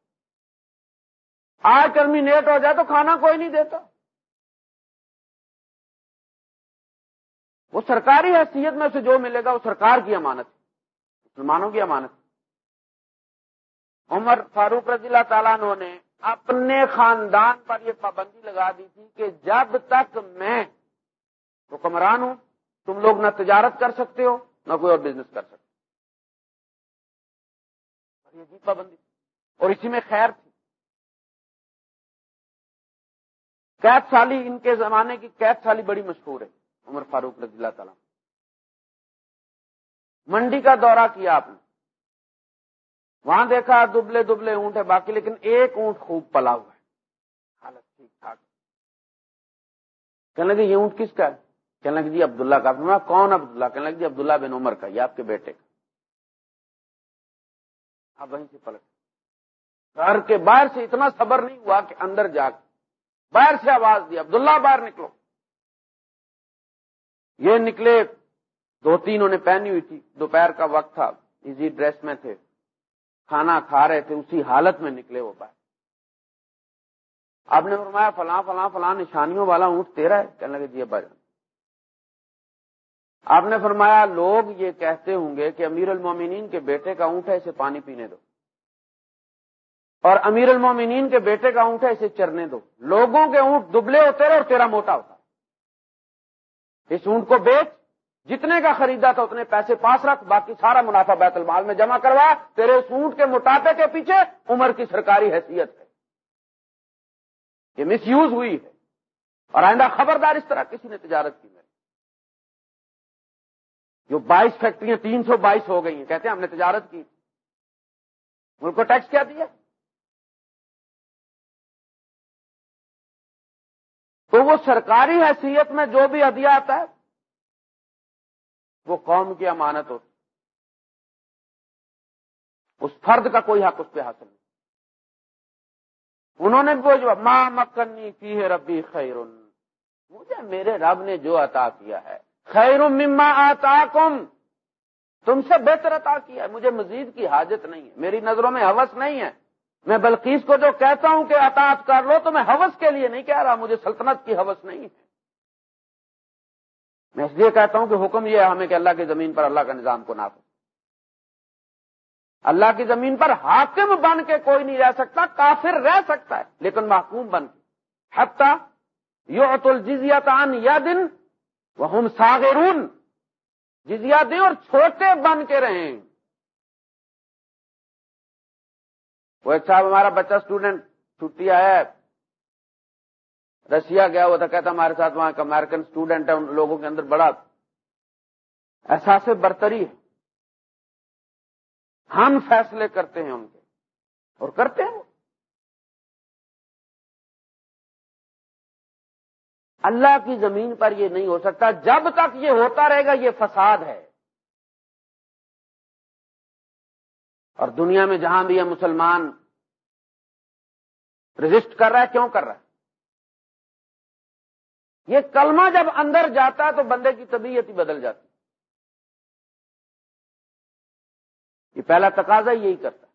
آج ٹرمینیٹ ہو جائے تو کھانا کوئی نہیں دیتا۔ وہ سرکاری حیثیت میں اسے جو ملے گا وہ سرکار کی امانت ہے، مسلمانوں کی امانت ہے۔ عمر فاروق رضی اللہ تعالیٰ نے اپنے خاندان پر یہ پابندی لگا دی تھی کہ جب تک میں حکمران ہوں، تم لوگ نہ تجارت کر سکتے ہو، نہ کوئی اور بزنس کر سکتے یہ پابندی۔ اور اسی میں خیر تھی۔ قید سالی ان کے زمانے کی قید سالی بڑی مشہور ہے، عمر فاروق رضی اللہ تعالیٰ۔ منڈی کا دورہ کیا آپ نے؟ وہاں دیکھا دبلے دبلے اونٹ ہے باقی، لیکن ایک اونٹ خوب پلا ہوا ہے۔ حالت ٹھیک ٹھاک۔ کہنے لگے، یہ اونٹ کس کا ہے؟ کہنے لگے جی عبداللہ کا۔ میں کون عبداللہ؟ کہنے لگے جی عبداللہ بن عمر کا، یہ آپ کے بیٹے کا۔ آپ وہیں سے پلٹ۔ گھر کے باہر سے اتنا صبر نہیں ہوا کہ اندر جا کے باہر سے آواز دی، عبداللہ باہر نکلو۔ یہ نکلے، دو تین انہیں پہنی ہوئی تھی۔ دوپہر کا وقت تھا، ایزی ڈریس میں تھے۔ کھانا کھا رہے تھے، اسی حالت میں نکلے وہ باہر۔ آپ نے فرمایا، فلاں فلاں فلاں نشانیوں والا اونٹ تیرا ہے؟ کہنے لگے جی بجن آپ نے فرمایا، لوگ یہ کہتے ہوں گے کہ امیر المومنین کے بیٹے کا اونٹ ہے، اسے پانی پینے دو۔ اور امیر المومنین کے بیٹے کا اونٹ ہے اسے چرنے دو۔ لوگوں کے اونٹ دبلے ہوتے رہے اور تیرا موٹا ہوتا۔ اس اونٹ کو بیچ۔ جتنے کا خریدا تھا اتنے پیسے پاس رکھ۔ باقی سارا منافع بیت المال میں جمع کروا۔ تیرے سوٹ کے موٹاپے کے پیچھے عمر کی سرکاری حیثیت ہے۔ یہ مس یوز ہوئی ہے۔ اور آئندہ خبردار اس طرح کسی نے تجارت کی جو بائیس فیکٹریاں تین سو بائیس ہو گئی ہیں۔ کہتے ہیں ہم نے تجارت کی۔ ملک کو ٹیکس کیا دیا؟ تو وہ سرکاری حیثیت میں جو بھی ادیا آتا ہے، وہ قوم کی امانت ہوتی اس فرد کا کوئی حق اس پہ حاصل نہیں۔ انہوں نے جو ماں مکنی کی ہے ربی خیر مجھے میرے رب نے جو عطا کیا ہے خیر مما آتا تم سے بہتر عطا کیا ہے۔ مجھے مزید کی حاجت نہیں ہے۔ میری نظروں میں حوث نہیں ہے۔ میں بلقیس کو جو کہتا ہوں کہ اطاعت کر لو تو میں حوث کے لیے نہیں کہہ رہا، مجھے سلطنت کی حوث نہیں ہے۔ میں اس لیے کہتا ہوں کہ حکم یہ ہے ہمیں کہ اللہ کی زمین پر اللہ کا نظام کو نافذ۔ اللہ کی زمین پر حاکم بن کے کوئی نہیں رہ سکتا، کافر رہ سکتا ہے، لیکن محکوم بن کے۔ حتہ یو ات الجزیاتان یا دن وہ ہم ساغرون جزیا دیں اور چھوٹے بن کے رہیں۔ وہ ایک صاحب ہمارا بچہ اسٹوڈنٹ چھٹی آیا ہے، رشیا گیا ہوا تھا کہتا ہمارے ساتھ وہاں ایک امیرکن اسٹوڈنٹ ہے، ان لوگوں کے اندر بڑا احساس برتری ہے۔ ہم فیصلے کرتے ہیں ان کے، اور کرتے ہیں اللہ کی زمین پر یہ نہیں ہو سکتا، جب تک یہ ہوتا رہے گا یہ فساد ہے۔ اور دنیا میں جہاں بھی ہے مسلمان رجسٹ کر رہا ہے، کیوں کر رہا ہے؟ یہ کلمہ جب اندر جاتا ہے تو بندے کی طبیعت ہی بدل جاتی۔ یہ پہلا تقاضا یہی کرتا۔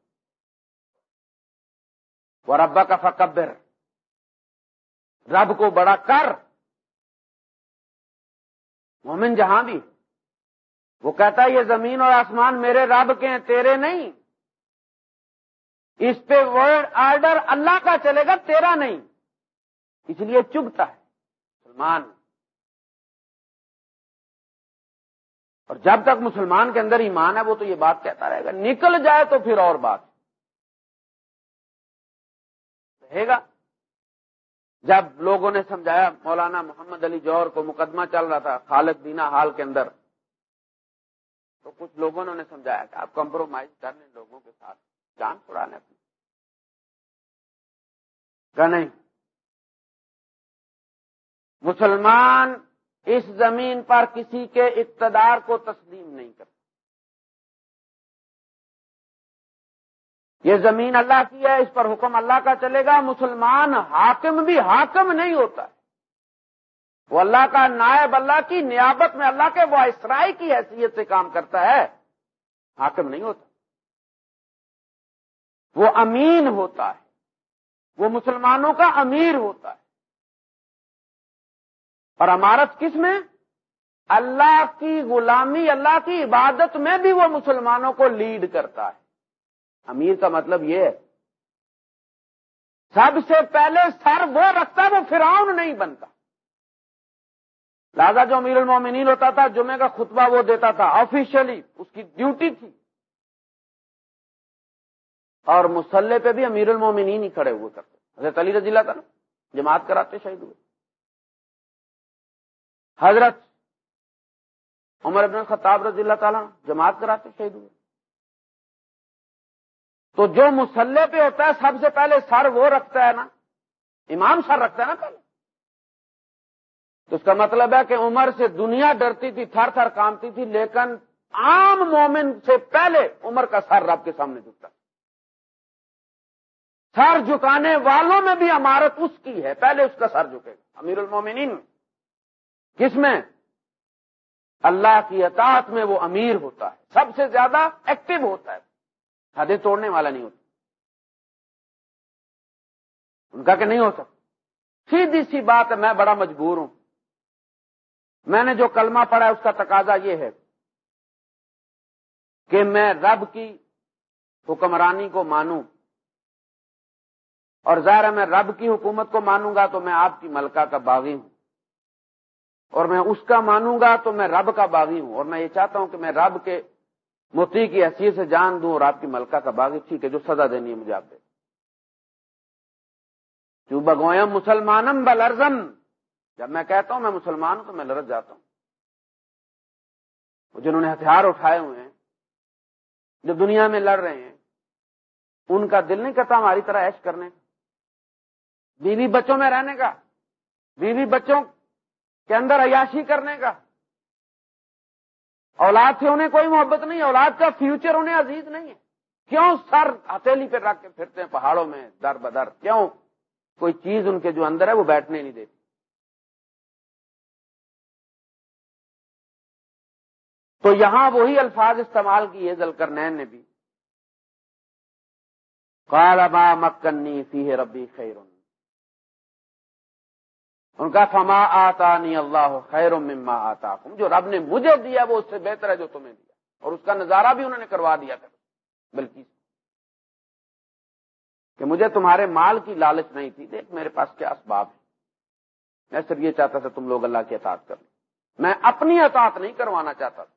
وہ ربا کا فکبر رب کو بڑا کر۔ مومن جہاں بھی، وہ کہتا ہے، یہ زمین اور آسمان میرے رب کے ہیں، تیرے نہیں۔ اس پہ ورڈ آرڈر اللہ کا چلے گا، تیرا نہیں۔ اس لیے چگتا ہے مسلمان۔ اور جب تک مسلمان کے اندر ایمان ہے، وہ تو یہ بات کہتا رہے گا، نکل جائے تو پھر اور بات۔ رہے گا۔ جب لوگوں نے سمجھایا، مولانا محمد علی جوہر کو مقدمہ چل رہا تھا خالد دینا حال کے اندر، تو کچھ لوگوں نے سمجھایا کہ آپ کمپرومائز کر لیں لوگوں کے ساتھ۔ جان چھڑانے اپنی نہیں مسلمان اس زمین پر کسی کے اقتدار کو تسلیم نہیں کرتا۔ یہ زمین اللہ کی ہے، اس پر حکم اللہ کا چلے گا۔ مسلمان حاکم بھی حاکم نہیں ہوتا۔ وہ اللہ کا نائب اللہ کی نیابت میں اللہ کے، وہ اسرائی کی حیثیت سے کام کرتا ہے۔ حاکم نہیں ہوتا۔ وہ امین ہوتا ہے۔ وہ مسلمانوں کا امیر ہوتا ہے۔ اور امارت کس میں؟ اللہ کی غلامی، اللہ کی عبادت میں بھی وہ مسلمانوں کو لیڈ کرتا ہے۔ امیر کا مطلب یہ ہے۔ سب سے پہلے سر وہ رکھتا ہے، وہ فراؤن نہیں بنتا۔ لہذا جو امیر المومنین ہوتا تھا جمعے کا خطبہ وہ دیتا تھا۔ آفیشلی اس کی ڈیوٹی تھی۔ اور مسلح پہ بھی امیر المومنین ہی کھڑے ہوئے کرتے حضرت علی رضی اللہ تعالیٰ جماعت کراتے شہید ہوئے۔ حضرت عمر ابن خطاب رضی اللہ تعالیٰ جماعت کراتے شہید ہوئے۔ تو جو مسلح پہ ہوتا ہے، سب سے پہلے سر وہ رکھتا ہے نا۔ امام سر رکھتا ہے نا پہلے۔ تو اس کا مطلب ہے کہ عمر سے دنیا ڈرتی تھی، تھر تھر کامتی تھی، لیکن عام مومن سے پہلے عمر کا سر رب کے سامنے جھکتا۔ سر جھکانے والوں میں بھی عمارت اس کی ہے، پہلے اس کا سر جھکے گا، امیر المومنین کس میں اللہ کی اطاعت میں وہ امیر ہوتا ہے، سب سے زیادہ ایکٹیو ہوتا ہے۔ حدیں توڑنے والا نہیں ہوتا۔ ان کا کہ نہیں ہو سکتا سیدھی سی بات ہے، میں بڑا مجبور ہوں۔ میں نے جو کلمہ پڑھا ہے، اس کا تقاضا یہ ہے کہ میں رب کی حکمرانی کو مانوں۔ اور ظاہر ہے میں رب کی حکومت کو مانوں گا تو میں آپ کی ملکہ کا باغی ہوں۔ اور میں اس کا مانوں گا تو میں رب کا باغی ہوں۔ اور میں یہ چاہتا ہوں کہ میں رب کے موتی کی حیثیت سے جان دوں اور آپ کی ملکہ کا باغی۔ ٹھیک ہے، جو سزا دینی ہے مجھے آپ دے۔ جو بگوئم مسلمانم بلرزم جب میں کہتا ہوں میں مسلمان ہوں تو میں لرز جاتا ہوں۔ جنہوں نے ہتھیار اٹھائے ہوئے ہیں، جو دنیا میں لڑ رہے ہیں، ان کا دل نہیں کرتا ہماری طرح ایش کرنے۔ بیوی بچوں میں رہنے کا، بیوی بچوں کے اندر عیاشی کرنے کا۔ اولاد سے انہیں کوئی محبت نہیں، اولاد کا فیوچر انہیں عزیز نہیں ہے۔ کیوں سر ہتھیلی پہ رکھ کے پھرتے ہیں پہاڑوں میں در بدر؟ کیوں؟ کوئی چیز ان کے جو اندر ہے وہ بیٹھنے نہیں دیتی۔ تو یہاں وہی الفاظ استعمال کیے زل کر نے بھی۔ کالبا مکنی فی ربی خیر ان کا فما آتا نہیں اللہ خیر مما آتا جو رب نے مجھے دیا وہ اس سے بہتر ہے جو تمہیں دیا اور اس کا نظارہ بھی انہوں نے کروا دیا تھا۔ بلکہ کہ مجھے تمہارے مال کی لالچ نہیں تھی۔ دیکھ میرے پاس کیا اسباب ہے میں صرف یہ چاہتا تھا تم لوگ اللہ کی اطاعت کر میں اپنی اطاعت نہیں کروانا چاہتا تھا۔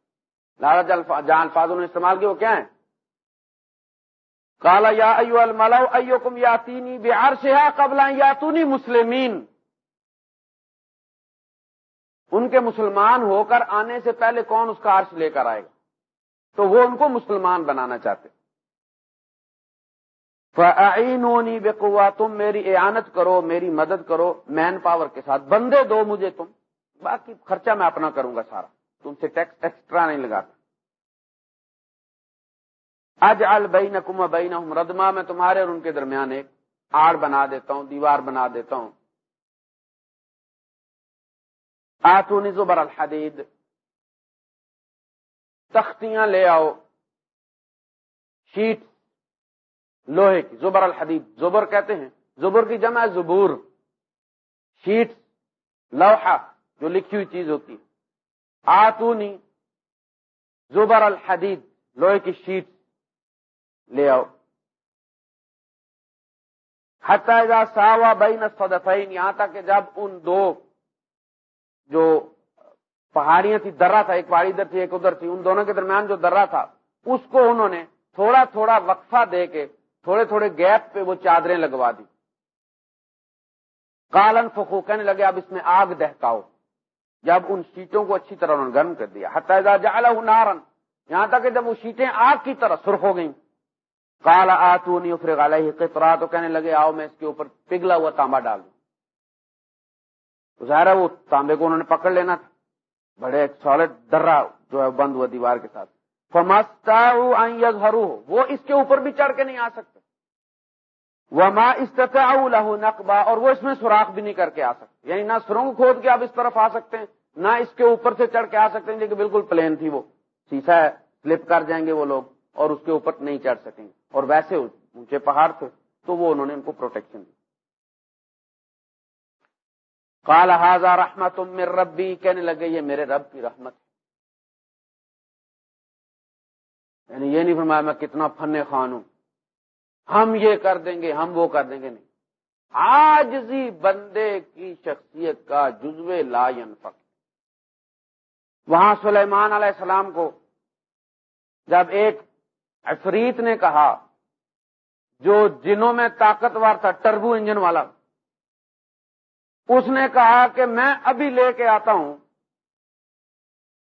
لالا جہاں الفاظ انہوں نے استعمال کیا وہ کیا ہے کالا یا ایو الملو ایو کم یا بہار سے قبل یا تونی مسلمین ان کے مسلمان ہو کر آنے سے پہلے کون اس کا عرش لے کر آئے گا؟ تو وہ ان کو مسلمان بنانا چاہتے فعینونی بے تم میری اعانت کرو، میری مدد کرو مین پاور کے ساتھ۔ بندے دو مجھے تم، باقی خرچہ میں اپنا کروں گا سارا۔ تم سے ٹیکس ایکسٹرا نہیں لگاتا اج البئی نکم بین ردما، میں تمہارے اور ان کے درمیان ایک آڑ بنا دیتا ہوں، دیوار بنا دیتا ہوں۔ آتونی زبر الحدید۔ تختیاں لے آؤ۔ شیٹ، لوہے کی، زبر الحدید۔ زبر کہتے ہیں۔ زبر کی جمع زبور۔ شیٹ لوہا جو لکھی ہوئی چیز ہوتی ہے۔ آتونی زبر الحدید۔ لوہے کی شیٹ لے آؤ۔ حتیٰ ساوا بین الصدفین، یہاں تک کہ جب ان دو جو پہاڑیاں تھی درا تھا، ایک پہاڑی ادھر تھی، ایک ادھر تھی، ان دونوں کے درمیان جو درا تھا، اس کو انہوں نے تھوڑا تھوڑا وقفہ دے کے تھوڑے تھوڑے گیپ پہ وہ چادریں لگوا دی کالن فخو، کہنے لگے، اب اس میں آگ دہکاؤ۔ جب ان سیٹوں کو اچھی طرح انہوں نے گرم کر دیا۔ حتیٰ نارن، یہاں تک کہ جب وہ سیٹیں آگ کی طرح سرخ ہو گئیں۔ کالا آتو نہیں افرے گالا ہی تو کہنے لگے، آؤ میں اس کے اوپر پگھلا ہوا تانبا ڈال دوں۔ ظاہر ہے وہ تانبے کو انہوں نے پکڑ لینا تھا۔ بڑے ایک سالڈ درا جو ہے بند ہوا دیوار کے ساتھ۔ وہ اس کے اوپر بھی چڑھ کے نہیں آ سکتے۔ وہ ماں لہو نقبہ اور وہ اس میں سوراخ بھی نہیں کر کے آ سکتے۔ یعنی نہ سرنگ کھود کے آپ اس طرف آ سکتے ہیں، نہ اس کے اوپر سے چڑھ کے آ سکتے ہیں لیکن بالکل پلین تھی وہ۔ سیسا ہے سلپ کر جائیں گے وہ لوگ اور اس کے اوپر نہیں چڑھ سکیں گے۔ اور ویسے اونچے پہاڑ تھے، تو وہ انہوں نے ان کو پروٹیکشن دی۔ کال ہاضا رحمت میرے ربی کہنے لگے، یہ میرے رب کی رحمت یعنی یہ نہیں فرمایا میں کتنا فن خان ہوں۔ ہم یہ کر دیں گے، ہم وہ کر دیں گے نہیں۔ آج بندے کی شخصیت کا جزو لا ينفق۔ وہاں سلیمان علیہ السلام کو جب ایک افریت نے کہا، جو جنوں میں طاقتور تھا، ٹربو انجن والا اس نے کہا کہ میں ابھی لے کے آتا ہوں۔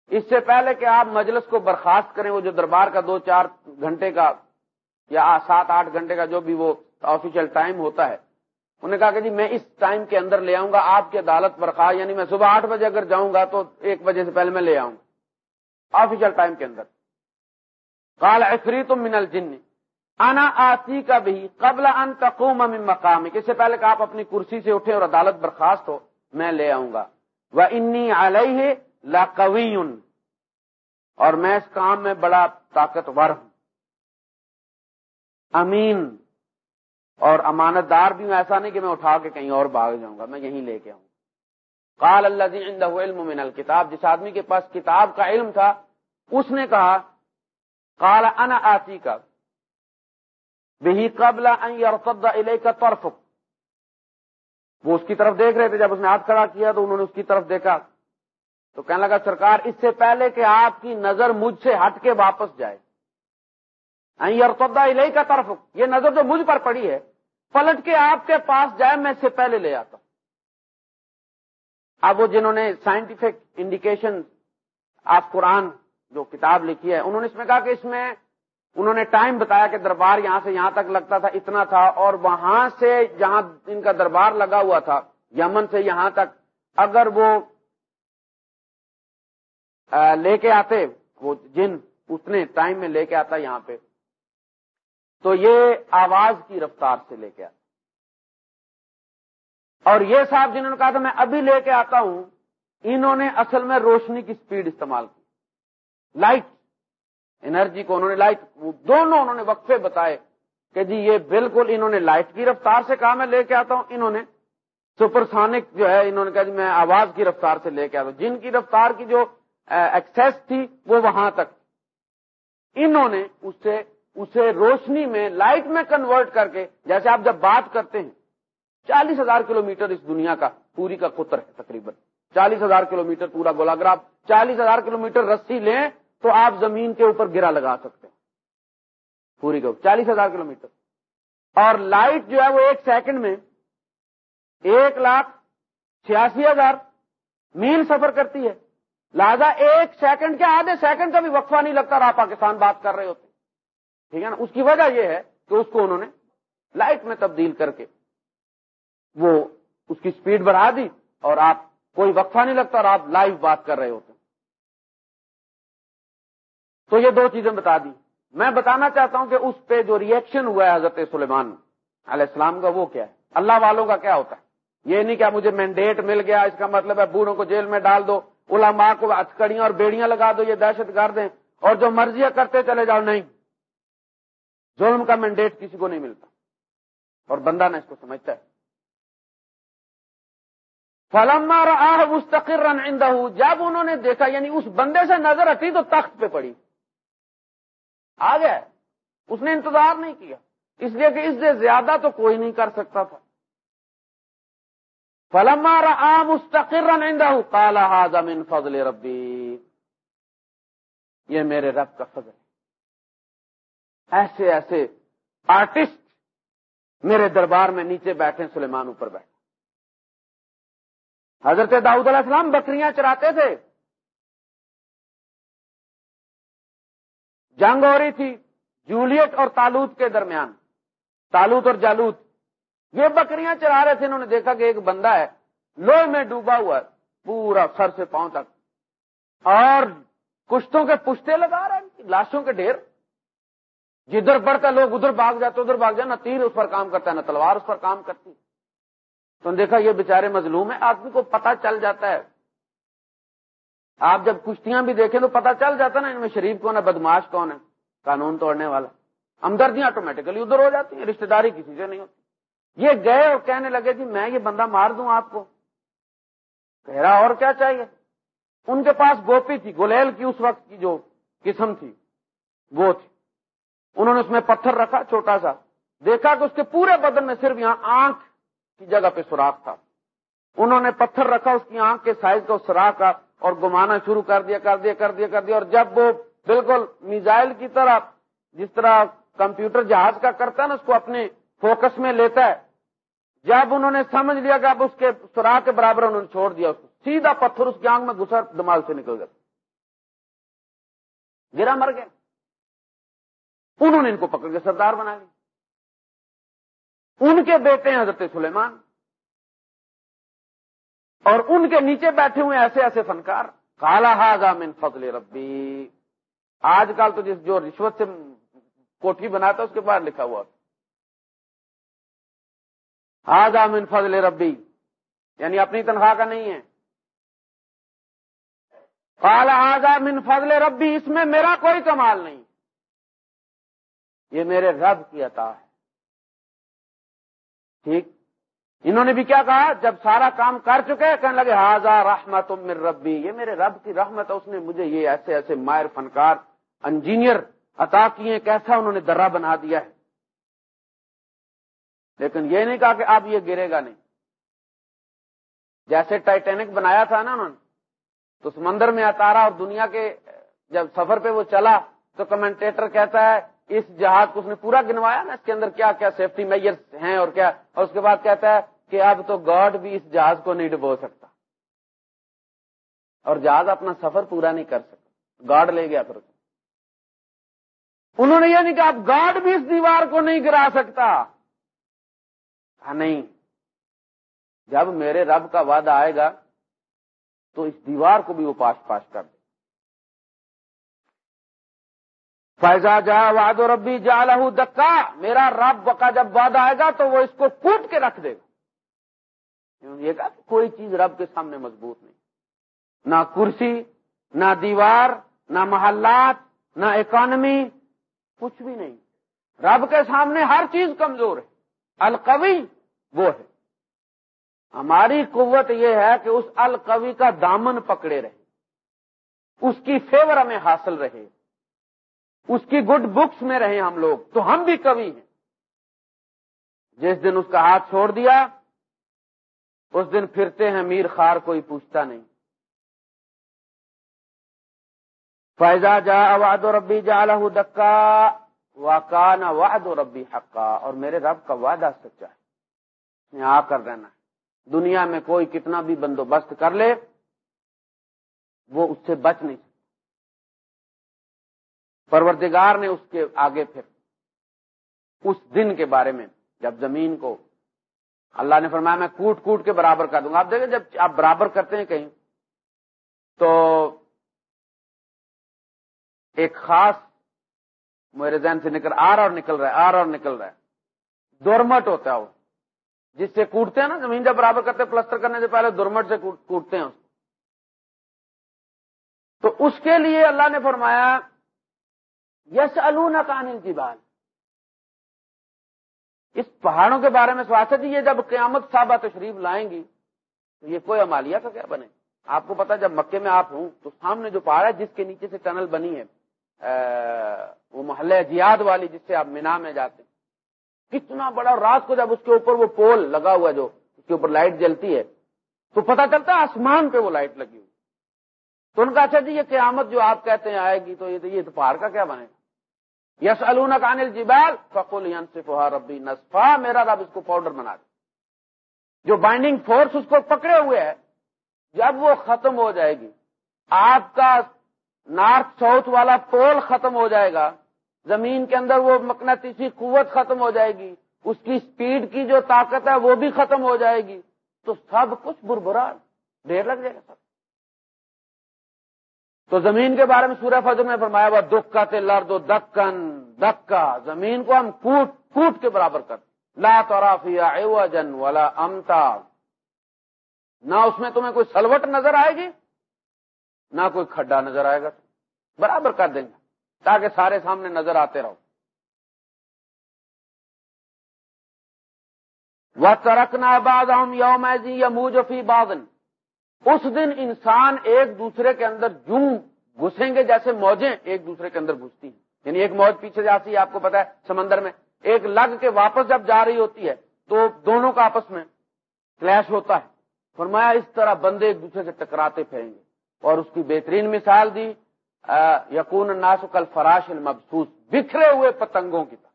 اس سے پہلے کہ آپ مجلس کو برخاست کریں، وہ جو دربار کا دو چار گھنٹے کا یا سات آٹھ گھنٹے کا جو بھی وہ آفیشیل ٹائم ہوتا ہے۔ انہوں نے کہا کہ جی میں اس ٹائم کے اندر لے آؤں گا، آپ کی عدالت برخاست یعنی میں صبح آٹھ بجے اگر جاؤں گا تو ایک بجے سے پہلے میں لے آؤں۔ گا آفیشیل ٹائم کے اندر۔ کال افری تم من الجن۔ انا آتی کا بھی قبل ان تقوم من مقام اس سے پہلے کہ آپ اپنی کرسی سے اٹھے اور عدالت برخاست ہو، میں لے آؤں گا۔ وہ انی علیہ لاقوی اور میں اس کام میں بڑا طاقتور ہوں۔ امین۔ اور امانت دار بھی ہوں، ایسا نہیں کہ میں اٹھا کے کہیں اور بھاگ جاؤں گا، میں یہیں لے کے آؤں۔ کال اللہ علم من الکتاب جس آدمی کے پاس کتاب کا علم تھا، اس نے کہا کال ان آتی کا بہی قبل طرف وہ اس کی طرف دیکھ رہے تھے، جب اس نے ہاتھ کھڑا کیا تو انہوں نے اس کی طرف دیکھا۔ تو کہنے لگا، سرکار، اس سے پہلے کہ آپ کی نظر مجھ سے ہٹ کے واپس جائے۔ الہی کا طرف یہ نظر جو مجھ پر پڑی ہے، پلٹ کے آپ کے پاس جائے، میں اس سے پہلے لے آتا۔ ہوں اب وہ جنہوں نے سائنٹیفک انڈیکیشن آف قرآن جو کتاب لکھی ہے، انہوں نے اس میں کہا کہ اس میں انہوں نے ٹائم بتایا کہ دربار یہاں سے یہاں تک لگتا تھا، اتنا تھا، اور وہاں سے جہاں ان کا دربار لگا ہوا تھا، یمن سے یہاں تک، اگر وہ لے کے آتے، وہ جن، اتنے ٹائم میں لے کے آتا یہاں پہ۔ تو یہ آواز کی رفتار سے لے کے آتا۔ اور یہ صاحب جنہوں نے کہا تھا، میں ابھی لے کے آتا ہوں، انہوں نے اصل میں روشنی کی سپیڈ استعمال کی۔ لائٹ انرجی کو انہوں نے لائٹ دونوں انہوں نے وقفے بتائے کہ جی یہ بالکل انہوں نے لائٹ کی رفتار سے کہا میں لے کے آتا ہوں، انہوں نے سپرسونک جو ہے، انہوں نے کہا جی میں آواز کی رفتار سے لے کے آتا ہوں۔ جن کی رفتار کی جو ایکسیس تھی، وہ وہاں تک۔ انہوں نے اسے اسے روشنی میں، لائٹ میں کنورٹ کر کے، جیسے آپ جب بات کرتے ہیں، چالیس ہزار کلو اس دنیا کا، پوری کا قطر ہے تقریباً۔ چالیس ہزار کلو میٹر پورا گولا۔ اگر آپ چالیس ہزار کلو میٹر رسی لیں تو آپ زمین کے اوپر گرا لگا سکتے ہیں۔ پوری کا چالیس ہزار کلو میٹر۔ اور لائٹ جو ہے وہ ایک سیکنڈ میں ایک لاکھ چھیاسی ہزار میل سفر کرتی ہے۔ لہذا ایک سیکنڈ کے آدھے سیکنڈ کا بھی وقفہ نہیں لگتا رہا پاکستان بات کر رہے ہوتے ٹھیک ہے نا؟ اس کی وجہ یہ ہے کہ اس کو انہوں نے لائٹ میں تبدیل کر کے وہ اس کی سپیڈ بڑھا دی اور آپ، کوئی وقفہ نہیں لگتا اور آپ لائیو بات کر رہے ہوتے تو یہ دو چیزیں بتا دی۔ میں بتانا چاہتا ہوں کہ اس پہ جو ریئیکشن ہوا ہے حضرت سلیمان علیہ السلام کا وہ کیا ہے؟ اللہ والوں کا کیا ہوتا ہے؟ یہ نہیں کہ مجھے مینڈیٹ مل گیا، اس کا مطلب ہے بوڑھوں کو جیل میں ڈال دو، علماء کو ہتکڑیاں اور بیڑیاں لگا دو، یہ دہشت گرد ہیں۔ اور جو مرضیاں کرتے چلے جاؤ، نہیں۔ ظلم کا مینڈیٹ کسی کو نہیں ملتا۔ اور بندہ نہ اس کو سمجھتا ہے۔ فلم مستقر جب انہوں نے دیکھا یعنی اس بندے سے نظر ہٹی تو تخت پہ پڑی۔ آ گیا اس نے انتظار نہیں کیا۔ اس لیے کہ اس سے زیادہ تو کوئی نہیں کر سکتا تھا۔ فلم آ مستقر رن کالا من فضل ربی یہ میرے رب کا فضل ہے۔ ایسے ایسے آرٹسٹ میرے دربار میں نیچے بیٹھے، سلیمان اوپر بیٹھے۔ حضرت داؤد علیہ السلام بکریاں چراتے تھے۔ جنگ ہو رہی تھی جولیٹ اور تالوت کے درمیان۔ تالوت اور جالوت۔ یہ بکریاں چرا رہے تھے، انہوں نے دیکھا کہ ایک بندہ ہے، لوہے میں ڈوبا ہوا ہے، پورا سر سے پاؤں تک۔ اور کشتوں کے پشتے لگا رہے ہیں، لاشوں کے ڈھیر۔ جدھر بڑھتا لوگ، ادھر بھاگ جاتے، ادھر بھاگ جائے نہ تیر اس پر کام کرتا ہے نہ تلوار اس پر کام کرتی۔ تو دیکھا یہ بےچارے مظلوم ہیں، آدمی کو پتا چل جاتا ہے۔ آپ جب کشتیاں بھی دیکھیں تو پتا چل جاتا نا ان میں شریف کون ہے بدماش کون ہے، قانون توڑنے والا۔ ہمدردیاں آٹومیٹکلی ادھر ہو جاتی ہیں رشتے داری کسی سے نہیں ہوتی۔ یہ گئے اور کہنے لگے جی میں یہ بندہ مار دوں آپ کو۔ کہہ رہا، اور کیا چاہیے؟ ان کے پاس گوپی تھی، گلیل کی اس وقت کی جو قسم تھی، وہ تھی۔ انہوں نے اس میں پتھر رکھا، چھوٹا سا۔ دیکھا کہ اس کے پورے بدن میں صرف یہاں آنکھ کی جگہ پہ سوراخ تھا۔ انہوں نے پتھر رکھا، اس کی آنکھ کے سائز کا سوراخ کا اور گمانا شروع کر دیا کر دیا کر دیا کر دیا، اور جب وہ بالکل میزائل کی طرح جس طرح کمپیوٹر جہاز کا کرتا ہے نا، اس کو اپنے فوکس میں لیتا ہے، جب انہوں نے سمجھ لیا کہ اب اس کے سوراخ کے برابر انہوں نے چھوڑ دیا، اس کو سیدھا پتھر اس کی آنکھ میں گسر دماغ سے نکل گیا۔ گرا مر گیا انہوں نے ان کو پکڑ کے سردار بنا لیا۔ ان کے بیٹے ہیں حضرت سلیمان۔ اور ان کے نیچے بیٹھے ہوئے ایسے ایسے فنکار۔ کالا ہاضا من فضل ربی آج کل تو جس جو رشوت سے کوٹھی بناتا اس کے بعد لکھا ہوا ہاضا من فضل ربی یعنی اپنی تنخواہ کا نہیں ہے۔ کالا ہاضا من فضل ربی اس میں میرا کوئی کمال نہیں۔ یہ میرے رب کی عطا ہے۔ ٹھیک؟ انہوں نے بھی کیا کہا؟ جب سارا کام کر چکے، کہنے لگے ہاضا رحمت مر ربی. یہ میرے رب کی رحمت ہے، اس نے مجھے یہ ایسے ایسے مائر فنکار، انجینئر عطا کیے کیسا انہوں نے درا بنا دیا ہے۔ لیکن یہ نہیں کہا کہ اب یہ گرے گا نہیں۔ جیسے ٹائٹینک بنایا تھا نا انہوں نے، تو سمندر میں اتارا اور دنیا کے جب سفر پہ وہ چلا، تو کمنٹیٹر کہتا ہے، اس جہاز کو اس نے پورا گنوایا نا، اس کے اندر کیا کیا سیفٹی میئر ہیں اور کیا؟ اور اس کے بعد کہتا ہے کہ اب تو گاڈ بھی اس جہاز کو نہیں ڈبو سکتا۔ اور جہاز اپنا سفر پورا نہیں کر سکتا۔ گاڈ لے گیا پھر۔ انہوں نے یہ نہیں کہا، اب گاڈ بھی اس دیوار کو نہیں گرا سکتا۔ نہیں۔ جب میرے رب کا وعدہ آئے گا، تو اس دیوار کو بھی وہ پاش پاش کر دے۔ فیضا جا واد ربی جا لہو دکا میرا رب کا جب وعدہ آئے گا، تو وہ اس کو کوٹ کے رکھ دے گا۔ یہ کہا کوئی چیز رب کے سامنے مضبوط نہیں۔ نہ کرسی، نہ دیوار، نہ محلات، نہ اکانمی کچھ بھی نہیں۔ رب کے سامنے ہر چیز کمزور ہے۔ القوی وہ ہے۔ ہماری قوت یہ ہے کہ اس القوی کا دامن پکڑے رہے۔ اس کی فیور ہمیں حاصل رہے۔ اس کی گڈ بکس میں رہے ہم لوگ۔ تو ہم بھی کبھی ہیں۔ جس دن اس کا ہاتھ چھوڑ دیا اس دن پھرتے ہیں، میر خار کوئی پوچھتا نہیں۔ فیضا جا واد و ربی جا لہ دکا واد و ربی حقا۔ اور میرے رب کا وعدہ سچا ہے۔ آ کر رہنا ہے۔ دنیا میں کوئی کتنا بھی بندوبست کر لے، وہ اس سے بچ نہیں سکتا۔ پروردگار نے اس کے آگے پھر، اس دن کے بارے میں، جب زمین کو اللہ نے فرمایا میں کوٹ کوٹ کے برابر کر دوں گا۔ آپ دیکھیں جب آپ برابر کرتے ہیں کہیں، تو ایک خاص میرے ذہن سے نکل آ رہا اور نکل رہا ہے آ رہا اور نکل رہا ہے۔ دورمٹ ہوتا ہے وہ۔ جس سے کوٹتے ہیں نا، زمین جب برابر کرتے ہیں پلسٹر کرنے سے پہلے دورمٹ سے کوٹتے ہیں اس تو اس کے لیے اللہ نے فرمایا یس النا کان کی بات اس پہاڑوں کے بارے میں سواسا جی یہ جب قیامت صاحبہ تشریف لائیں گی تو یہ کوئی امالیہ کا کیا بنے؟ آپ کو پتا جب مکے میں آپ ہوں تو سامنے جو پہاڑ ہے جس کے نیچے سے ٹنل بنی ہے وہ محلے جیاد والی جس سے آپ مینا میں جاتے ہیں۔ کتنا بڑا رات کو جب اس کے اوپر وہ پول لگا ہوا جو اس کے اوپر لائٹ جلتی ہے، تو پتا چلتا ہے آسمان پہ وہ لائٹ لگی ہوئی۔ تو ان کا اچھا جی یہ قیامت جو آپ کہتے ہیں آئے گی تو یہ تو پہاڑ کا کیا بنے؟ گا یس الجبال جبال فہا ربی نصفا، میرا رب اس کو پاؤڈر بنا دے۔ جو بائنڈنگ فورس اس کو پکڑے ہوئے ہے، جب وہ ختم ہو جائے گی، آپ کا نارتھ ساؤتھ والا پول ختم ہو جائے گا، زمین کے اندر وہ مقناطیسی قوت ختم ہو جائے گی، اس کی سپیڈ کی جو طاقت ہے وہ بھی ختم ہو جائے گی، تو سب کچھ بربرا ڈھیر لگ جائے گا سب۔ تو زمین کے بارے میں سورہ فجر میں فرمایا ہوا دکھ تے لرد و دکن، دکا، زمین کو ہم کوٹ کوٹ کے برابر کر۔ لا تو جن والا امتا۔ نہ اس میں تمہیں کوئی سلوٹ نظر آئے گی، نہ کوئی کھڈا نظر آئے گا۔ برابر کر دیں گے، تاکہ سارے سامنے نظر آتے رہو۔ وہ ترکنا باد ہم یوم یا موجفی بادن اس دن انسان ایک دوسرے کے اندر جوں گھسیں گے جیسے موجیں ایک دوسرے کے اندر گھستی ہیں۔ یعنی ایک موج پیچھے جاتی ہے، آپ کو پتا ہے، سمندر میں۔ ایک لگ کے واپس جب جا رہی ہوتی ہے، تو دونوں کا آپس میں کلیش ہوتا ہے۔ فرمایا، اس طرح بندے ایک دوسرے سے ٹکراتے پھریں گے۔ اور اس کی بہترین مثال دی یقون ناس کل فراش المبسوس، بکھرے ہوئے پتنگوں کی طرح۔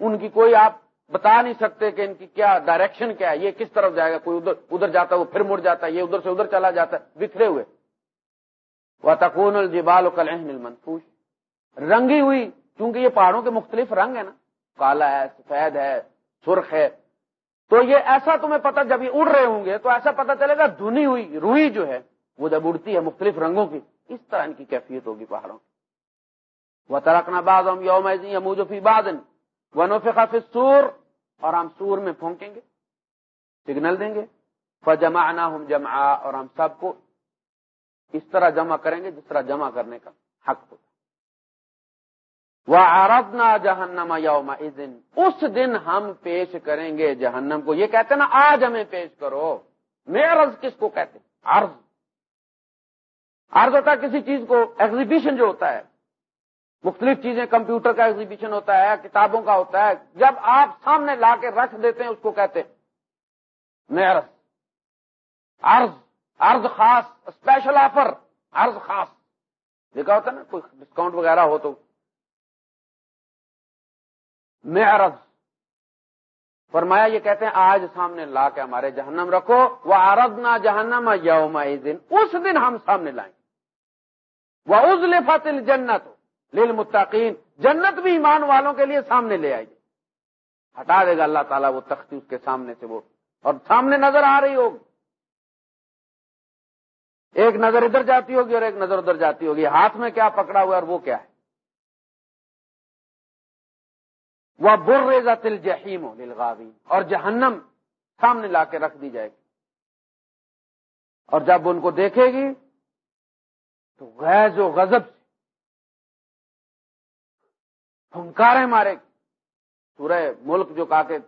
ان کی کوئی آپ بتا نہیں سکتے کہ ان کی کیا ڈائریکشن کیا ہے؟ یہ کس طرف جائے گا؟ کوئی ادھر ادھر جاتا ہے، وہ پھر مڑ جاتا ہے، یہ ادھر سے ادھر چلا جاتا ہے، بکھرے ہوئے۔ وہ تکون الجبال کل المنفوش۔ رنگی ہوئی کیونکہ یہ پہاڑوں کے مختلف رنگ ہے نا، کالا ہے، سفید ہے، سرخ ہے۔ تو یہ ایسا تمہیں پتا جب یہ اڑ رہے ہوں گے، تو ایسا پتا چلے گا دھنی ہوئی، روئی جو ہے، وہ جب اڑتی ہے مختلف رنگوں کی، اس طرح ان کی کیفیت ہوگی پہاڑوں کی۔ وہ ترکنا باز یوم موجفی بادن ونوفقا فی سور اور ہم سور میں پھونکیں گے سگنل دیں گے۔ فجما نہ ہم جمع اور ہم سب کو اس طرح جمع کریں گے جس طرح جمع کرنے کا حق ہوتا وہ عرب نہ جہنم یوم اس دن ہم پیش کریں گے جہنم کو۔ یہ کہتے ہیں نا، آج ہمیں پیش کرو۔ میں کس کو کہتے عرض۔ عرض ہوتا ہے کسی چیز کو ایگزیبیشن جو ہوتا ہے۔ مختلف چیزیں کمپیوٹر کا ایگزیبیشن ہوتا ہے، کتابوں کا ہوتا ہے۔ جب آپ سامنے لا کے رکھ دیتے ہیں، اس کو کہتے ہیں عرض عرض عرض خاص اسپیشل آفر عرض خاص۔ دیکھا ہوتا ہے نا، کوئی ڈسکاؤنٹ وغیرہ ہو تو۔ میں عرض فرمایا، یہ کہتے ہیں، آج سامنے لا کے ہمارے جہنم رکھو۔ وہ عرض نہ جہنم یوم دن اس دن ہم سامنے لائیں۔ وہ ازل فتل جنت للمتقین، جنت بھی ایمان والوں کے لیے سامنے لے آئے گی ہٹا دے گا اللہ تعالیٰ وہ تختی اس کے سامنے سے وہ، اور سامنے نظر آ رہی ہوگی۔ ایک نظر ادھر جاتی ہوگی اور ایک نظر ادھر جاتی ہوگی۔ ہاتھ میں کیا پکڑا ہوا اور وہ کیا ہے؟ وہ بر تل جہیم اور جہنم سامنے لا کے رکھ دی جائے گی۔ اور جب ان کو دیکھے گی تو غیظ و غضب پھنکارے مارے۔ سورہ ملک جو کہا کہ